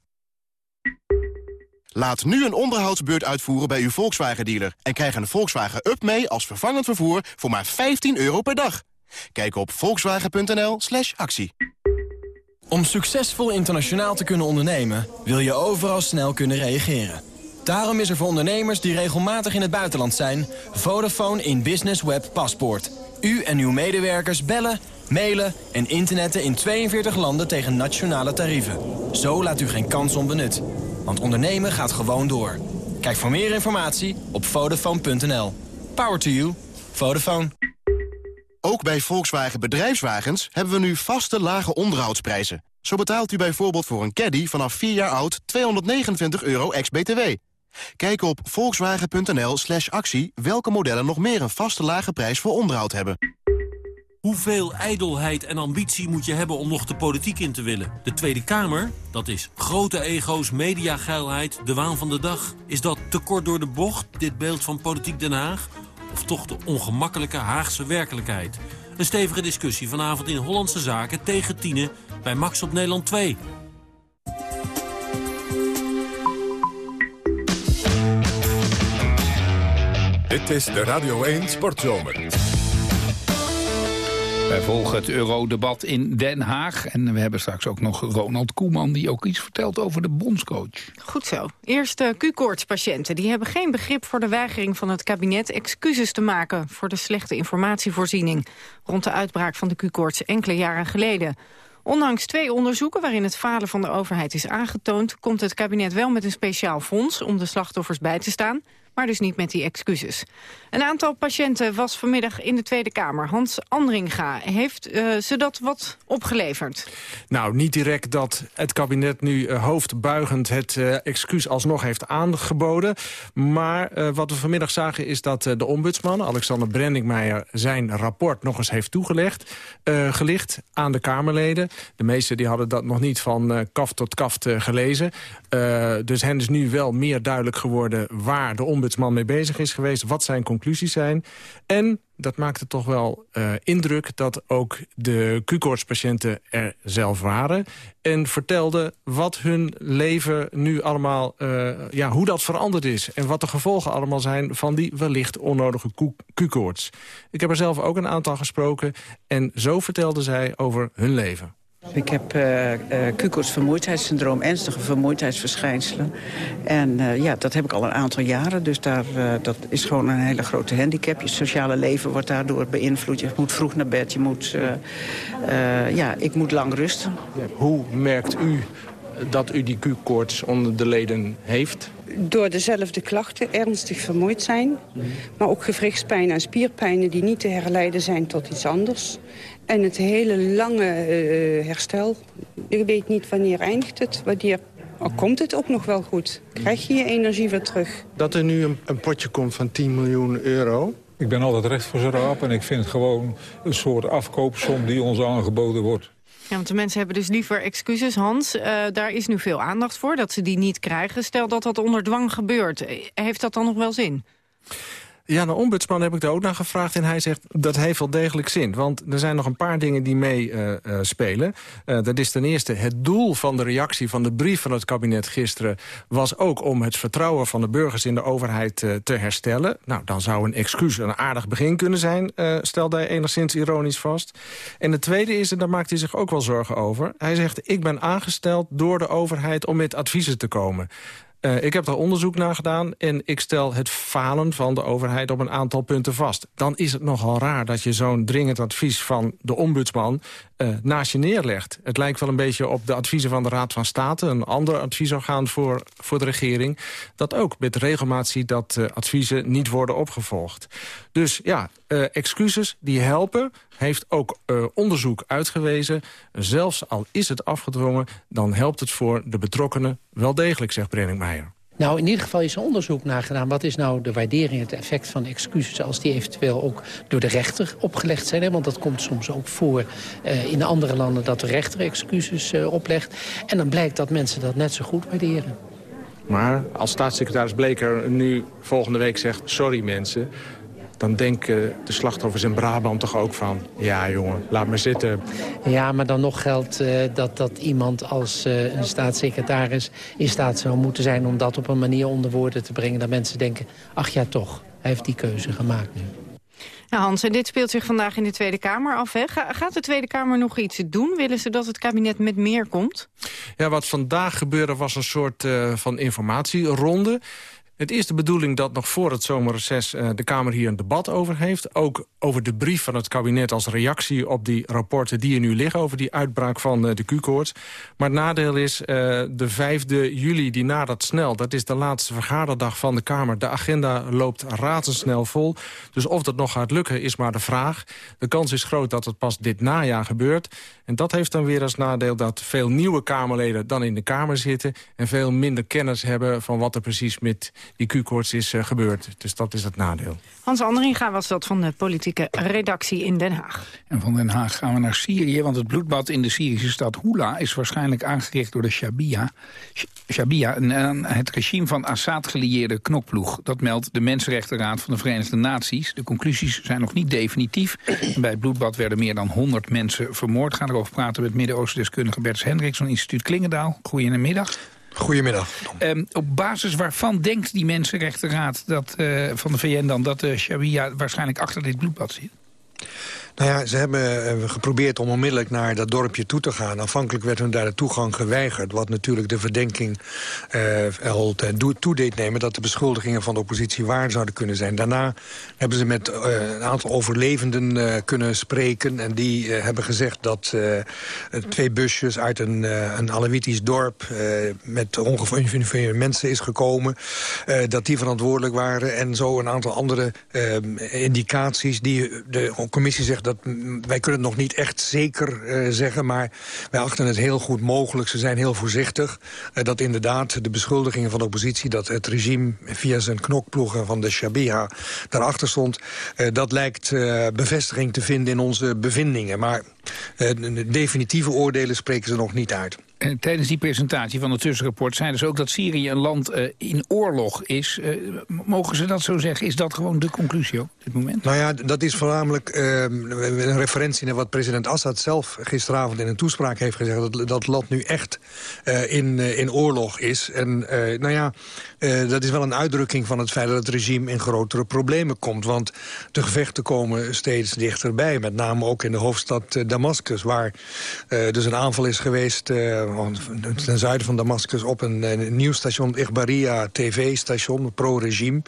Laat nu een onderhoudsbeurt uitvoeren bij uw Volkswagen-dealer... en krijg een Volkswagen Up mee als vervangend vervoer voor maar 15 euro per dag. Kijk op volkswagen.nl slash actie. Om succesvol internationaal te kunnen ondernemen... wil je overal snel kunnen reageren. Daarom is er voor ondernemers die regelmatig in het buitenland zijn... Vodafone in Business Web Paspoort. U en uw medewerkers bellen, mailen en internetten in 42 landen tegen nationale tarieven. Zo laat u geen kans onbenut. Want ondernemen gaat gewoon door. Kijk voor meer informatie op Vodafone.nl. Power to you. Vodafone. Ook bij Volkswagen Bedrijfswagens hebben we nu vaste lage onderhoudsprijzen. Zo betaalt u bijvoorbeeld voor een caddy vanaf 4 jaar oud 229 euro ex-BTW. Kijk op volkswagen.nl slash actie welke modellen nog meer een vaste lage prijs voor onderhoud hebben. Hoeveel ijdelheid en ambitie moet je hebben om nog de politiek in te willen? De Tweede Kamer, dat is grote ego's, mediageilheid, de waan van de dag. Is dat te kort door de bocht, dit beeld van politiek Den Haag? Of toch de ongemakkelijke Haagse werkelijkheid? Een stevige discussie vanavond in Hollandse Zaken tegen Tienen bij Max op Nederland 2. Dit is de Radio 1 Sportzomer. Wij volgen het eurodebat in Den Haag. En we hebben straks ook nog Ronald Koeman... die ook iets vertelt over de bondscoach. Goed zo. Eerst de Q-koortspatiënten. Die hebben geen begrip voor de weigering van het kabinet... excuses te maken voor de slechte informatievoorziening... rond de uitbraak van de Q-koorts enkele jaren geleden. Ondanks twee onderzoeken waarin het falen van de overheid is aangetoond... komt het kabinet wel met een speciaal fonds om de slachtoffers bij te staan maar dus niet met die excuses. Een aantal patiënten was vanmiddag in de Tweede Kamer. Hans Andringa, heeft uh, ze dat wat opgeleverd? Nou, niet direct dat het kabinet nu uh, hoofdbuigend het uh, excuus alsnog heeft aangeboden. Maar wat we vanmiddag zagen is dat de ombudsman, Alexander Brenningmeijer... zijn rapport nog eens heeft toegelegd, gelicht aan de Kamerleden. De meesten die hadden dat nog niet van kaft tot kaft gelezen. dus hen is nu wel meer duidelijk geworden waar de ombudsman ombudsman mee bezig is geweest... wat zijn conclusies zijn. En dat maakte toch wel uh, indruk dat ook de Q-koortspatiënten er zelf waren... en vertelden wat hun leven nu allemaal, uh, ja, hoe dat veranderd is... en wat de gevolgen allemaal zijn van die wellicht onnodige Q-koorts. Ik heb er zelf ook een aantal gesproken en zo vertelden zij over hun leven. Ik heb uh, uh, vermoeidheidssyndroom, ernstige vermoeidheidsverschijnselen. En uh, ja, dat heb ik al een aantal jaren. Dus daar, uh, dat is gewoon een hele grote handicap. Je sociale leven wordt daardoor beïnvloed. Je moet vroeg naar bed. Je moet, ja, ik moet lang rusten. Hoe merkt u dat u die Q-koorts onder de leden heeft? Door dezelfde klachten, ernstig vermoeid zijn. Maar ook gewrichtspijn en spierpijnen die niet te herleiden zijn tot iets anders. En het hele lange uh, herstel. Je weet niet wanneer eindigt het, wanneer oh, komt het ook nog wel goed. Krijg je je energie weer terug. Dat er nu een, een potje komt van 10 miljoen euro... Ik ben altijd recht voor zijn raap en ik vind het gewoon een soort afkoopsom die ons aangeboden wordt. Ja, want de mensen hebben dus liever excuses, Hans. Uh, daar is nu veel aandacht voor, dat ze die niet krijgen. Stel dat dat onder dwang gebeurt. Heeft dat dan nog wel zin? Ja, de ombudsman heb ik daar ook naar gevraagd en hij zegt dat heeft wel degelijk zin. Want er zijn nog een paar dingen die meespelen. Uh, uh, spelen. uh, dat is ten eerste het doel van de reactie van de brief van het kabinet gisteren... was ook om het vertrouwen van de burgers in de overheid te herstellen. Nou, dan zou een excuus een aardig begin kunnen zijn, stelde hij enigszins ironisch vast. En het tweede is, en daar maakt hij zich ook wel zorgen over... hij zegt, ik ben aangesteld door de overheid om met adviezen te komen... Uh, ik heb daar onderzoek naar gedaan en ik stel het falen van de overheid op een aantal punten vast. Dan is het nogal raar dat je zo'n dringend advies van de ombudsman uh, naast je neerlegt. Het lijkt wel een beetje op de adviezen van de Raad van State... een ander adviesorgaan voor, voor de regering... dat ook met regelmaat dat uh, adviezen niet worden opgevolgd. Dus ja, uh, excuses die helpen, heeft ook onderzoek uitgewezen. Zelfs al is het afgedwongen, dan helpt het voor de betrokkenen wel degelijk, zegt Brenningmeijer. Nou, in ieder geval is er onderzoek naar gedaan. Wat is nou de waardering, het effect van excuses... als die eventueel ook door de rechter opgelegd zijn? Hè? Want dat komt soms ook voor uh, in andere landen... dat de rechter excuses uh, oplegt. En dan blijkt dat mensen dat net zo goed waarderen. Maar als staatssecretaris Bleker nu volgende week zegt... sorry mensen, dan denken de slachtoffers in Brabant toch ook van... ja jongen, laat maar zitten. Ja, maar dan nog geldt uh, dat, dat iemand als uh, een staatssecretaris... in staat zou moeten zijn om dat op een manier onder woorden te brengen... dat mensen denken, ach ja toch, hij heeft die keuze gemaakt nu. Ja, Hans, en dit speelt zich vandaag in de Tweede Kamer af. Hè? Gaat de Tweede Kamer nog iets doen? Willen ze dat het kabinet met meer komt? Ja, wat vandaag gebeurde was een soort uh, van informatieronde. Het is de bedoeling dat nog voor het zomerreces uh, de Kamer hier een debat over heeft. Ook over de brief van het kabinet als reactie op die rapporten die er nu liggen... over die uitbraak van uh, de Q-koorts. Maar het nadeel is uh, de 5e juli, die nadert snel. Dat is de laatste vergaderdag van de Kamer. De agenda loopt razendsnel vol. Dus of dat nog gaat lukken is maar de vraag. De kans is groot dat het pas dit najaar gebeurt. En dat heeft dan weer als nadeel dat veel nieuwe Kamerleden dan in de Kamer zitten... en veel minder kennis hebben van wat er precies met die Q-koorts is gebeurd. Dus dat is het nadeel. Hans Andringa was dat van de politieke redactie in Den Haag. En van Den Haag gaan we naar Syrië, want het bloedbad in de Syrische stad Hula... is waarschijnlijk aangericht door de Shabia, Shabia het regime van Assad gelieerde knokploeg. Dat meldt de Mensenrechtenraad van de Verenigde Naties. De conclusies zijn nog niet definitief. bij het bloedbad werden meer dan 100 mensen vermoord. We gaan erover praten met Midden-Oosten-deskundige Bertus Hendricks... van instituut Klingendaal. Goedemiddag. Goedemiddag. Um, op basis waarvan denkt die Mensenrechtenraad dat, uh, van de VN dan... dat de Sharia waarschijnlijk achter dit bloedbad zit? Nou ja, ze hebben eh, geprobeerd om onmiddellijk naar dat dorpje toe te gaan. Aanvankelijk werd hun daar de toegang geweigerd. Wat natuurlijk de verdenking al toedeed nemen... dat de beschuldigingen van de oppositie waar zouden kunnen zijn. Daarna hebben ze met uh, een aantal overlevenden uh, kunnen spreken. En die hebben gezegd dat twee busjes uit een, een Alawitisch dorp... met ongeveer mensen is gekomen. dat die verantwoordelijk waren. En zo een aantal andere indicaties die de commissie zegt dat, wij kunnen het nog niet echt zeker uh, zeggen... maar wij achten het heel goed mogelijk. Ze zijn heel voorzichtig. Uh, dat inderdaad de beschuldigingen van de oppositie... dat het regime via zijn knokploegen van de Shabiha daarachter stond... Uh, dat lijkt bevestiging te vinden in onze bevindingen. Maar de definitieve oordelen spreken ze nog niet uit. En tijdens die presentatie van het tussenrapport zeiden ze ook dat Syrië een land uh, in oorlog is. Uh, mogen ze dat zo zeggen? Is dat gewoon de conclusie op dit moment? Nou ja, dat is voornamelijk uh, een referentie naar wat president Assad zelf gisteravond in een toespraak heeft gezegd. Dat dat het land nu echt in, in oorlog is. En nou ja, dat is wel een uitdrukking van het feit dat het regime in grotere problemen komt. Want de gevechten komen steeds dichterbij. Met name ook in de hoofdstad Damascus, waar dus een aanval is geweest ten zuiden van Damascus op een, een nieuwsstation, Ichbaria TV-station, pro-regime,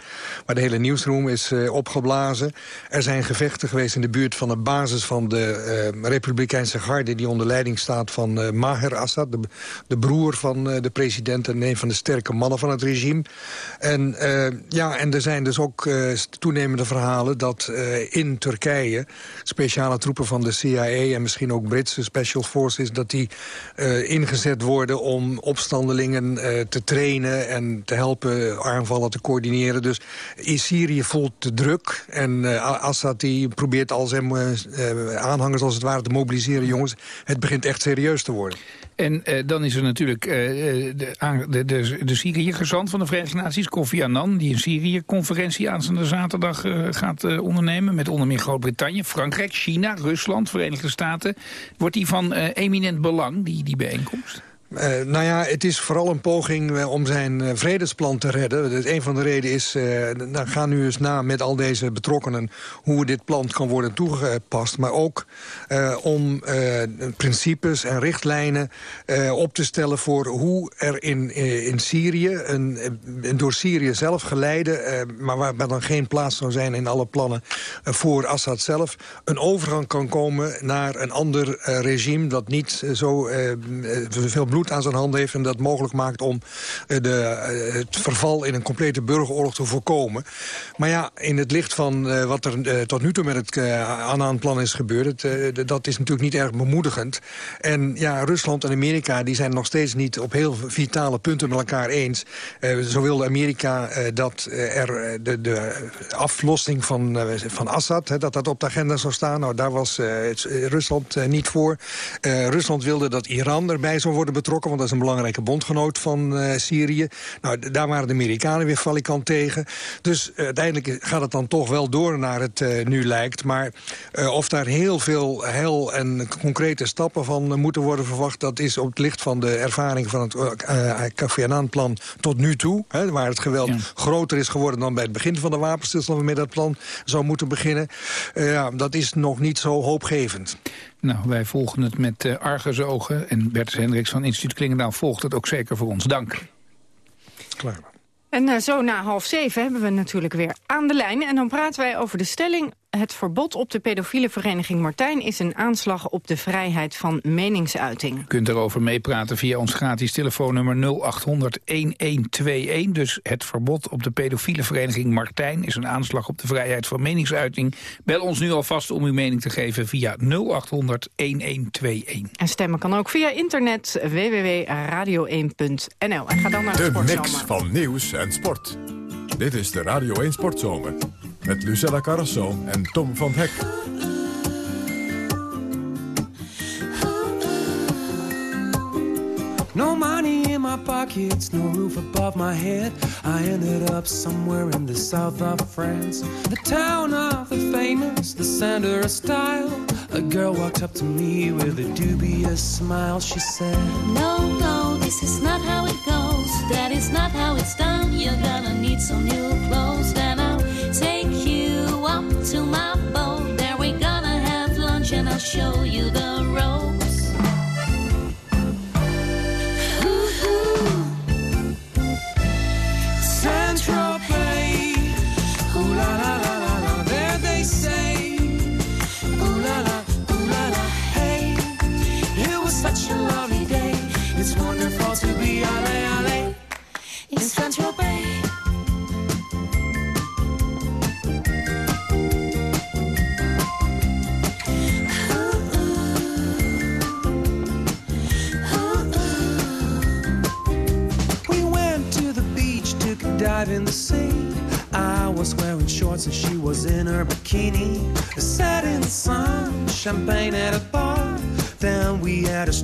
waar de hele nieuwsroom is opgeblazen. Er zijn gevechten geweest in de buurt van de basis van de Republikeinse garde, die onder leiding staat van Maher Assad, de, de broer van de president en een van de sterke mannen van het regime. En, ja, en er zijn dus ook toenemende verhalen dat in Turkije speciale troepen van de CIA en misschien ook Britse special forces, dat die in ingezet worden om opstandelingen uh, te trainen... en te helpen aanvallen te coördineren. Dus in Syrië voelt de druk. En uh, Assad die probeert al zijn aanhangers als het ware te mobiliseren. Jongens, het begint echt serieus te worden. En uh, dan is er natuurlijk uh, de, de, de, de Syrië-gezant van de Verenigde Naties, Kofi Annan... die een Syrië-conferentie aanstaande zaterdag gaat ondernemen... met onder meer Groot-Brittannië, Frankrijk, China, Rusland, Verenigde Staten. Wordt die van eminent belang, die, die bijeenkomst? Uh, nou ja, het is vooral een poging uh, om zijn uh, vredesplan te redden. Dus een van de redenen is, nou, ga nu eens na met al deze betrokkenen... hoe dit plan kan worden toegepast. Maar ook om principes en richtlijnen op te stellen... voor hoe er in, in Syrië, een, een, door Syrië zelf geleide... maar waar dan geen plaats zou zijn in alle plannen voor Assad zelf... een overgang kan komen naar een ander regime... dat niet zo veel bloed aan zijn handen heeft... en dat mogelijk maakt om uh, de, uh, het verval in een complete burgeroorlog te voorkomen. Maar ja, in het licht van uh, wat er tot nu toe met het Annan-plan is gebeurd... Het, dat is natuurlijk niet erg bemoedigend. En ja, Rusland en Amerika die zijn nog steeds niet op heel vitale punten met elkaar eens. zo wilde Amerika dat er de, de aflossing van, van Assad... Dat dat op de agenda zou staan. Nou, daar was Rusland niet voor. Rusland wilde dat Iran erbij zou worden betrokken want dat is een belangrijke bondgenoot van uh, Syrië. Nou, daar waren de Amerikanen weer valikant tegen. Dus uh, uiteindelijk gaat het dan toch wel door naar het uh, nu lijkt. Maar of daar heel veel hel en concrete stappen van moeten worden verwacht... dat is op het licht van de ervaring van het uh, plan tot nu toe. Hè, waar het geweld ja. groter is geworden dan bij het begin van de wapenstilstand... waarmee dat plan zou moeten beginnen. ja, dat is nog niet zo hoopgevend. Nou, wij volgen het met uh, argusogen. En Bertus Hendricks van Instituut Klingendaal volgt het ook zeker voor ons. Dank. Klaar. En uh, zo na half zeven hebben we natuurlijk weer aan de lijn. En dan praten wij over de stelling het verbod op de pedofiele vereniging Martijn... is een aanslag op de vrijheid van meningsuiting. U kunt erover meepraten via ons gratis telefoonnummer 0800-1121. Dus het verbod op de pedofiele vereniging Martijn... is een aanslag op de vrijheid van meningsuiting. Bel ons nu alvast om uw mening te geven via 0800-1121. En stemmen kan ook via internet www.radio1.nl. En ga dan naar de De mix van nieuws en sport. Dit is de Radio 1 Sportzomer. Met Lucella Carrasso en Tom van Hek. No money in my pockets, no roof above my head. I ended up somewhere in the south of France. The town of the famous, the center of style. A girl walked up to me with a dubious smile. She said, No, no, this is not how it goes. That is not how it's done. You're gonna need some new clothes. Then I'll take you up to my boat. There we're gonna have lunch and I'll show you the ropes.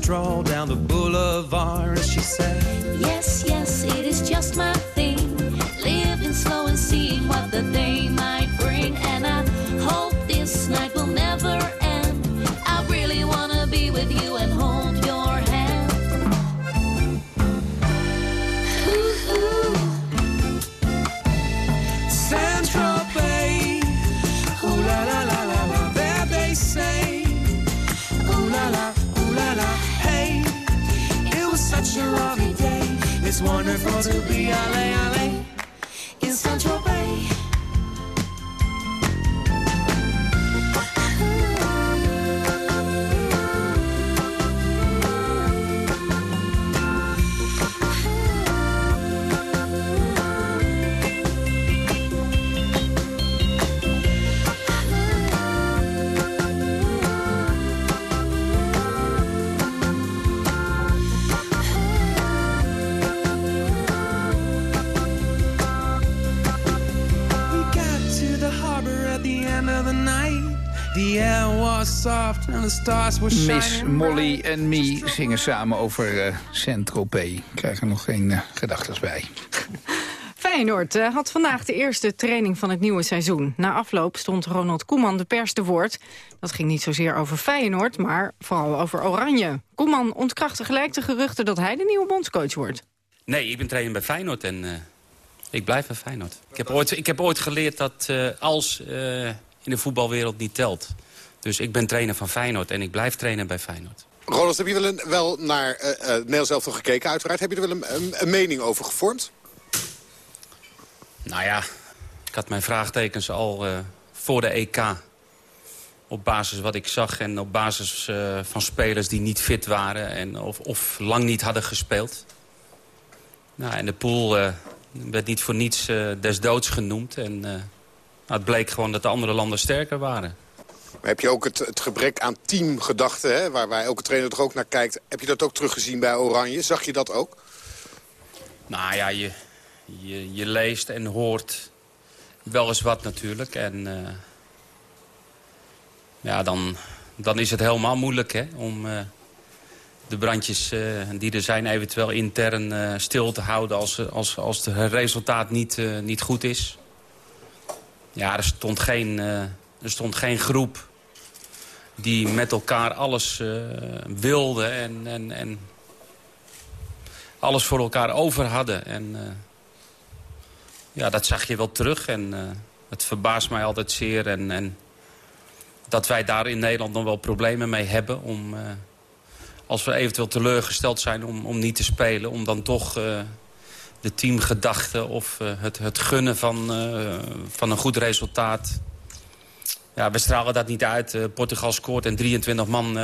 We had a stroll down the The air was soft and the stars were shining. Miss Molly en Me zingen samen over uh, Saint-Tropez. Ik krijg er nog geen uh, gedachten bij. Feyenoord uh, had vandaag de eerste training van het nieuwe seizoen. Na afloop stond Ronald Koeman de pers te woord. Dat ging niet zozeer over Feyenoord, maar vooral over Oranje. Koeman ontkrachtte gelijk de geruchten dat hij de nieuwe bondscoach wordt. Nee, ik ben trainer bij Feyenoord en uh, ik blijf bij Feyenoord. Ik heb ooit, ik heb ooit geleerd dat uh, als uh, in de voetbalwereld niet telt. Dus ik ben trainer van Feyenoord en ik blijf trainen bij Feyenoord. Ronald, heb je wel, een, wel naar uh, uh, elftal gekeken uiteraard? Heb je er wel een, een, een mening over gevormd? Nou ja, ik had mijn vraagtekens al uh, voor de EK. Op basis wat ik zag en op basis uh, van spelers die niet fit waren... En of, of lang niet hadden gespeeld. Nou, en de pool uh, werd niet voor niets uh, des doods genoemd. En nou, het bleek gewoon dat de andere landen sterker waren. Maar heb je ook het, het gebrek aan teamgedachte, hè, waar, waar elke trainer toch ook naar kijkt... heb je dat ook teruggezien bij Oranje? Zag je dat ook? Nou ja, je, je, je leest en hoort wel eens wat natuurlijk. En uh, ja, dan, dan is het helemaal moeilijk hè, om uh, de brandjes uh, die er zijn eventueel intern stil te houden... als, als, als het resultaat niet, niet goed is. Ja, er stond geen, er stond geen groep die met elkaar alles wilde en, en, en alles voor elkaar over hadden. En uh, ja, dat zag je wel terug. En uh, het verbaast mij altijd zeer. En, en dat wij daar in Nederland nog wel problemen mee hebben. Om, uh, als we eventueel teleurgesteld zijn om, om niet te spelen... om dan toch de teamgedachte of het, het gunnen van, van een goed resultaat... Ja, we stralen dat niet uit. Portugal scoort en 23 man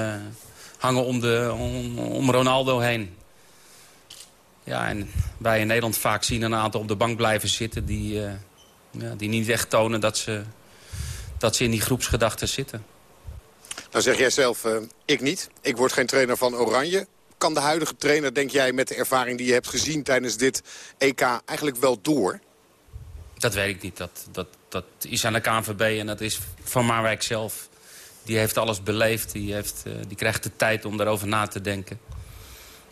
hangen om, de, om, Ronaldo heen. Ja, en wij in Nederland vaak zien een aantal op de bank blijven zitten... die, ja, die niet echt tonen dat ze, dat ze in die groepsgedachten zitten. Nou zeg jij zelf, ik niet. Ik word geen trainer van Oranje. Kan de huidige trainer, denk jij, met de ervaring die je hebt gezien... tijdens dit EK eigenlijk wel door? Dat weet ik niet. Dat, dat, dat is aan de KNVB en dat is van Marwijk zelf. Die heeft alles beleefd. Die, heeft, eh, die krijgt de tijd om daarover na te denken.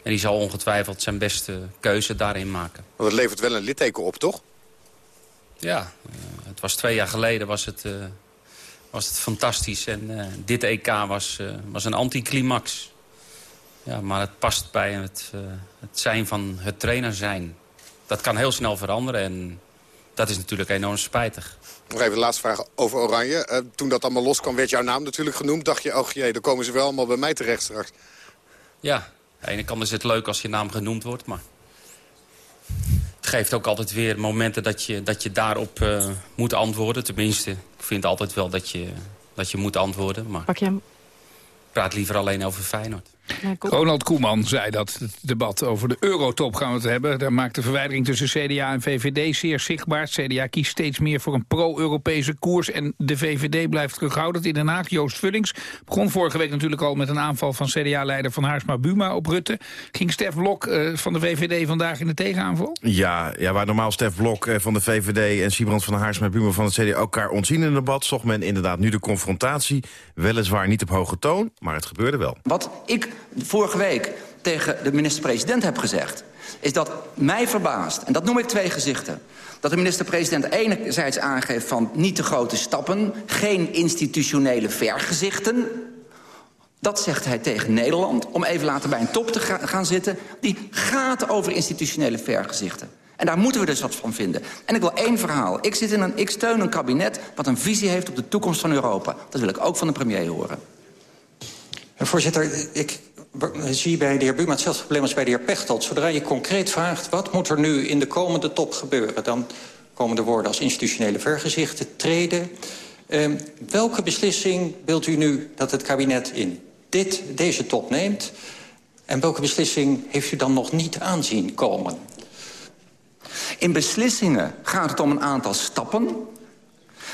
En die zal ongetwijfeld zijn beste keuze daarin maken. Want het levert wel een litteken op, toch? Ja, eh, het was twee jaar geleden was het, eh, was het fantastisch. En dit EK was, was een anticlimax. Ja, maar het past bij het, eh, het zijn van het trainer zijn. Dat kan heel snel veranderen en dat is natuurlijk enorm spijtig. Nog even de laatste vraag over Oranje. Eh, toen dat allemaal loskwam, werd jouw naam natuurlijk genoemd. Dacht je, oh jee, dan komen ze wel allemaal bij mij terecht straks. Ja, aan de ene kant is het leuk als je naam genoemd wordt, maar... Het geeft ook altijd weer momenten dat je, dat je daarop eh, moet antwoorden. Tenminste, ik vind altijd wel dat je, dat je moet antwoorden. Maar Pak je hem? ik praat liever alleen over Feyenoord. Ronald Koeman zei dat. Het debat over de eurotop gaan we het hebben. Daar maakt de verwijdering tussen CDA en VVD zeer zichtbaar. CDA kiest steeds meer voor een pro-Europese koers. En de VVD blijft terughoudend in Den Haag. Joost Vullings begon vorige week natuurlijk al met een aanval van CDA-leider Van Haarsma Buma op Rutte. Ging Stef Blok eh, van de VVD vandaag in de tegenaanval? Ja, ja, waar normaal Stef Blok eh, van de VVD en Siebrand van der Haars met Buma van het CDA elkaar ontzien in een debat, zocht men inderdaad nu de confrontatie. Weliswaar niet op hoge toon, maar het gebeurde wel. Wat ik vorige week tegen de minister-president heb gezegd... is dat mij verbaast, en dat noem ik twee gezichten... dat de minister-president enerzijds aangeeft van niet te grote stappen... geen institutionele vergezichten... Dat zegt hij tegen Nederland, om even later bij een top te ga- gaan zitten... die gaat over institutionele vergezichten. En daar moeten we dus wat van vinden. En ik wil één verhaal. Ik, zit in een, ik steun een kabinet wat een visie heeft op de toekomst van Europa. Dat wil ik ook van de premier horen. Voorzitter, ik zie bij de heer Buma hetzelfde probleem als bij de heer Pechtold. Zodra je concreet vraagt wat moet er nu in de komende top gebeuren... dan komen de woorden als institutionele vergezichten treden. Ehm, welke beslissing wilt u nu dat het kabinet in dit, deze top neemt? En welke beslissing heeft u dan nog niet aanzien komen? In beslissingen gaat het om een aantal stappen.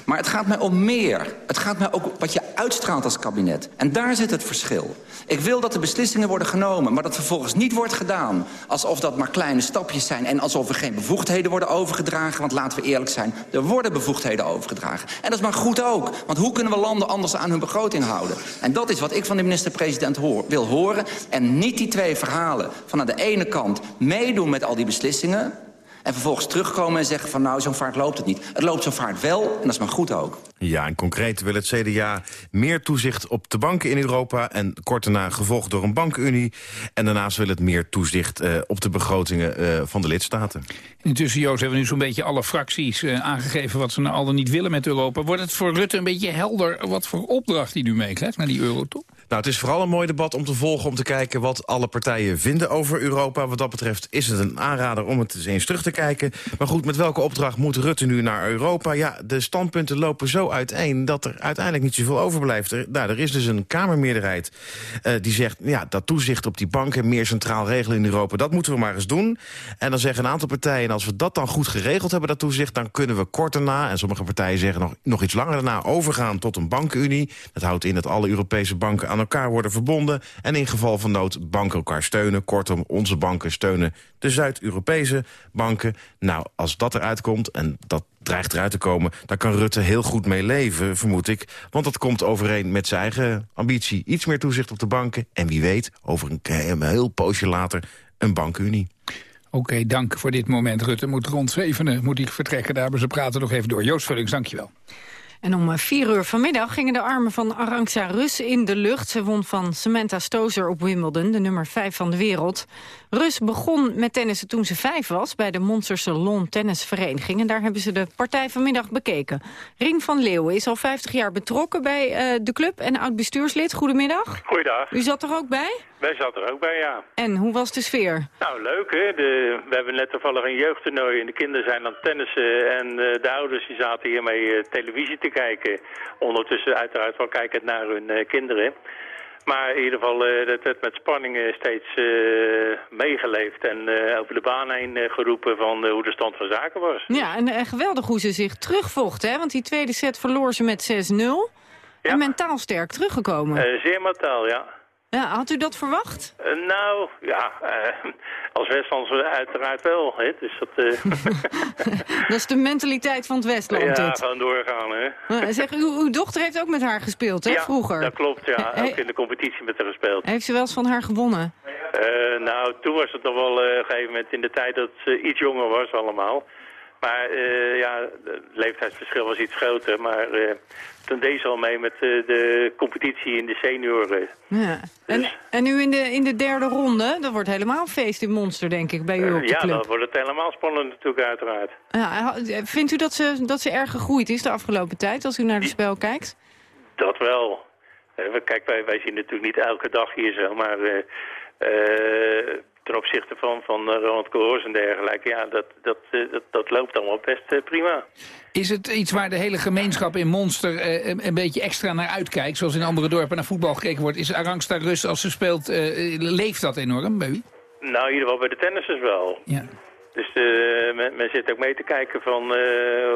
Maar het gaat mij om meer. Het gaat mij ook om wat je uitstraalt als kabinet. En daar zit het verschil. Ik wil dat de beslissingen worden genomen, maar dat vervolgens niet wordt gedaan... alsof dat maar kleine stapjes zijn en alsof er geen bevoegdheden worden overgedragen. Want laten we eerlijk zijn, er worden bevoegdheden overgedragen. En dat is maar goed ook, want hoe kunnen we landen anders aan hun begroting houden? En dat is wat ik van de minister-president wil horen. En niet die twee verhalen van aan de ene kant meedoen met al die beslissingen... En vervolgens terugkomen en zeggen van nou, zo'n vaart loopt het niet. Het loopt zo'n vaart wel en dat is maar goed ook. Ja, en concreet wil het CDA meer toezicht op de banken in Europa... en kort daarna gevolgd door een bankenunie. En daarnaast wil het meer toezicht eh, op de begrotingen eh, van de lidstaten. Intussen, Joost, hebben we nu zo'n beetje alle fracties eh, aangegeven... wat ze nou al dan niet willen met Europa. Wordt het voor Rutte een beetje helder wat voor opdracht hij nu meekrijgt naar die eurotop? Nou, het is vooral een mooi debat om te volgen, om te kijken wat alle partijen vinden over Europa. Wat dat betreft is het een aanrader om het eens terug te kijken. Maar goed, met welke opdracht moet Rutte nu naar Europa? Ja, de standpunten lopen zo uiteen dat er uiteindelijk niet zoveel overblijft. Er, nou, er is dus een Kamermeerderheid eh, die zegt... ja, dat toezicht op die banken meer centraal regelen in Europa... dat moeten we maar eens doen. En dan zeggen een aantal partijen... als we dat dan goed geregeld hebben, dat toezicht... dan kunnen we kort daarna, en sommige partijen zeggen nog, nog iets langer daarna... overgaan tot een bankenunie. Dat houdt in dat alle Europese banken aan elkaar worden verbonden... en in geval van nood banken elkaar steunen. Kortom, onze banken steunen de Zuid-Europese banken. Nou, als dat eruit komt, en dat dreigt eruit te komen... dan kan Rutte heel goed mee leven, vermoed ik. Want dat komt overeen met zijn eigen ambitie. Iets meer toezicht op de banken. En wie weet, over een, heel poosje later, een bankenunie. Oké, dank voor dit moment. Rutte moet rond zevenen moet hij vertrekken. Daar hebben ze praten nog even door. Joost Vullings, dankjewel. En om eh, vier uur vanmiddag gingen de armen van Arantxa Rus in de lucht. Ze won van Samantha Stozer op Wimbledon, de nummer vijf van de wereld. Rus begon met tennissen toen ze vijf was... bij de Monsters Lawn Tennisvereniging. En daar hebben ze de partij vanmiddag bekeken. Rien van Leeuwen is al 50 jaar betrokken bij eh, de club... en oud-bestuurslid. Goedemiddag. Goeiedag. U zat er ook bij? Wij zaten er ook bij, ja. En hoe was de sfeer? Nou, leuk hè. De, we hebben net toevallig een jeugdtoernooi en de kinderen zijn aan het tennissen. En eh, de ouders die zaten hiermee eh, televisie te kijken. Ondertussen uiteraard wel kijkend naar hun kinderen. Maar in ieder geval, eh, dat werd met spanning eh, steeds eh, meegeleefd. En over de baan heen geroepen van hoe de stand van zaken was. Ja, en geweldig hoe ze zich terugvochten, hè? Want die tweede set verloor ze met 6-0. En mentaal sterk teruggekomen. Zeer mentaal, ja. Ja, had u dat verwacht? Eh, nou, ja, eh, als Westlands uiteraard wel. Hè? Dus dat, eh, Dat is de mentaliteit van het Westland, ja, dit. gewoon doorgaan, hè. Eh, Zeg, uw, uw dochter heeft ook met haar gespeeld, hè, ja, vroeger? dat klopt, ja. He- Ook in de competitie met haar gespeeld. Heeft ze wel eens van haar gewonnen? Eh, nou, toen was het nog wel eh, op een gegeven moment in de tijd dat ze iets jonger was allemaal. Maar eh, ja, het leeftijdsverschil was iets groter. Maar eh, toen deed ze al mee met eh, de competitie in de senioren. Ja. En, en nu in de, in de derde ronde, dat wordt helemaal feest in Monster, denk ik, bij u op de ja, club. dan wordt het helemaal spannend natuurlijk uiteraard. Ja, vindt u dat ze, dat ze erg gegroeid is de afgelopen tijd, als u naar de spel kijkt? Dat wel. We- kijk, wij, wij zien natuurlijk niet elke dag hier zo, maar eh, ten opzichte van, van eh, Ronald Koolhoorn en dergelijke, ja, dat, dat, eh, dat, dat loopt allemaal best eh, prima. Is het iets waar de hele gemeenschap in Monster eh, een, een beetje extra naar uitkijkt? Zoals in andere dorpen naar voetbal gekeken wordt. Is Arangsta Rust als ze speelt, eh, leeft dat enorm bij u? Nou, in ieder geval bij de tennissers wel. Ja. Dus men, men zit ook mee te kijken van eh,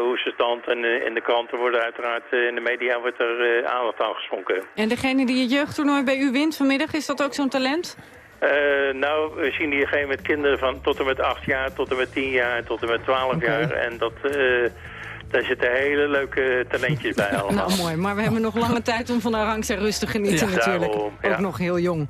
hoe ze stand en in de kranten worden uiteraard, in de media wordt er aandacht aan geschonken. En degene die het jeugdtoernooi bij u wint vanmiddag, is dat ook zo'n talent? Eh, nou, we zien hier geen met kinderen van tot en met 8 jaar, tot en met 10 jaar, tot en met 12 jaar. En dat, eh, daar zitten hele leuke talentjes bij allemaal. Nou, mooi. Maar we hebben nog lange tijd om van Arangst en rust te genieten Ja, natuurlijk. daarom, Ook nog heel jong.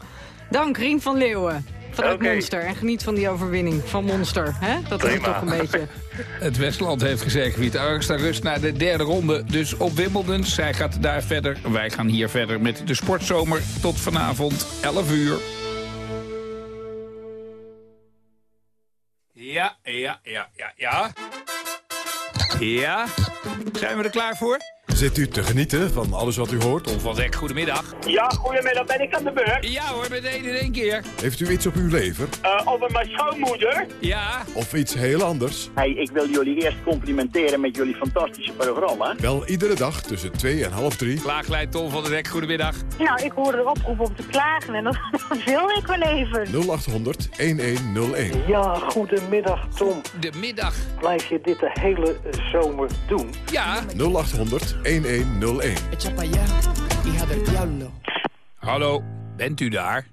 Dank, Rien van Leeuwen. Vanuit Oké. Monster. En geniet van die overwinning van Monster. Hè? Dat is het Prima. toch een beetje. Het Westland heeft gezegd, Arangsta Rust naar de derde ronde. Dus op Wimbledon. Zij gaat daar verder. Wij gaan hier verder met de sportzomer tot vanavond 11 uur. Ja, ja, ja, ja, ja. Ja, zijn we er klaar voor? Zit u te genieten van alles wat u hoort? Tom van Dek, goedemiddag. Ja, goedemiddag, ben ik aan de beurt? Ja hoor, meteen in één keer. Heeft u iets op uw lever? Eh, over mijn schoonmoeder? Ja. Of iets heel anders? Hey, ik wil jullie eerst complimenteren met jullie fantastische programma. Wel iedere dag tussen 2 en half 3. Klaaglijn Tom van Dek, goedemiddag. Nou, ik hoorde de oproep om te klagen en dat, dat wil ik wel even. 0800 1101. Ja, goedemiddag Tom. De middag. Blijf je dit de hele zomer doen? Ja. 0800 1101. Hallo, bent u daar?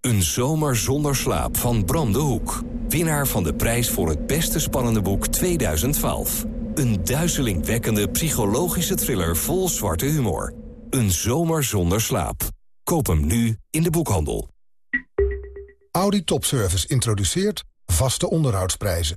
Een zomer zonder slaap van Bram de Hoek. Winnaar van de prijs voor het beste spannende boek 2012. Een duizelingwekkende psychologische thriller vol zwarte humor. Een zomer zonder slaap. Koop hem nu in de boekhandel. Audi Topservice introduceert vaste onderhoudsprijzen.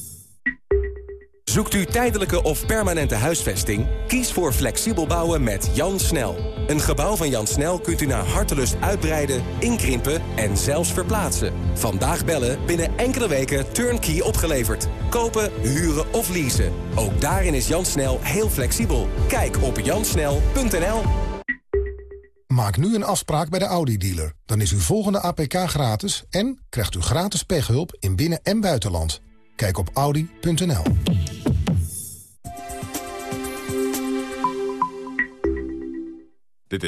Zoekt u tijdelijke of permanente huisvesting? Kies voor flexibel bouwen met Jan Snel. Een gebouw van Jan Snel kunt u naar hartelust uitbreiden, inkrimpen en zelfs verplaatsen. Vandaag bellen, binnen enkele weken turnkey opgeleverd. Kopen, huren of leasen. Ook daarin is Jan Snel heel flexibel. Kijk op jansnel.nl. Maak nu een afspraak bij de Audi-dealer. Dan is uw volgende APK gratis en krijgt u gratis pechhulp in binnen- en buitenland. Kijk op audi.nl.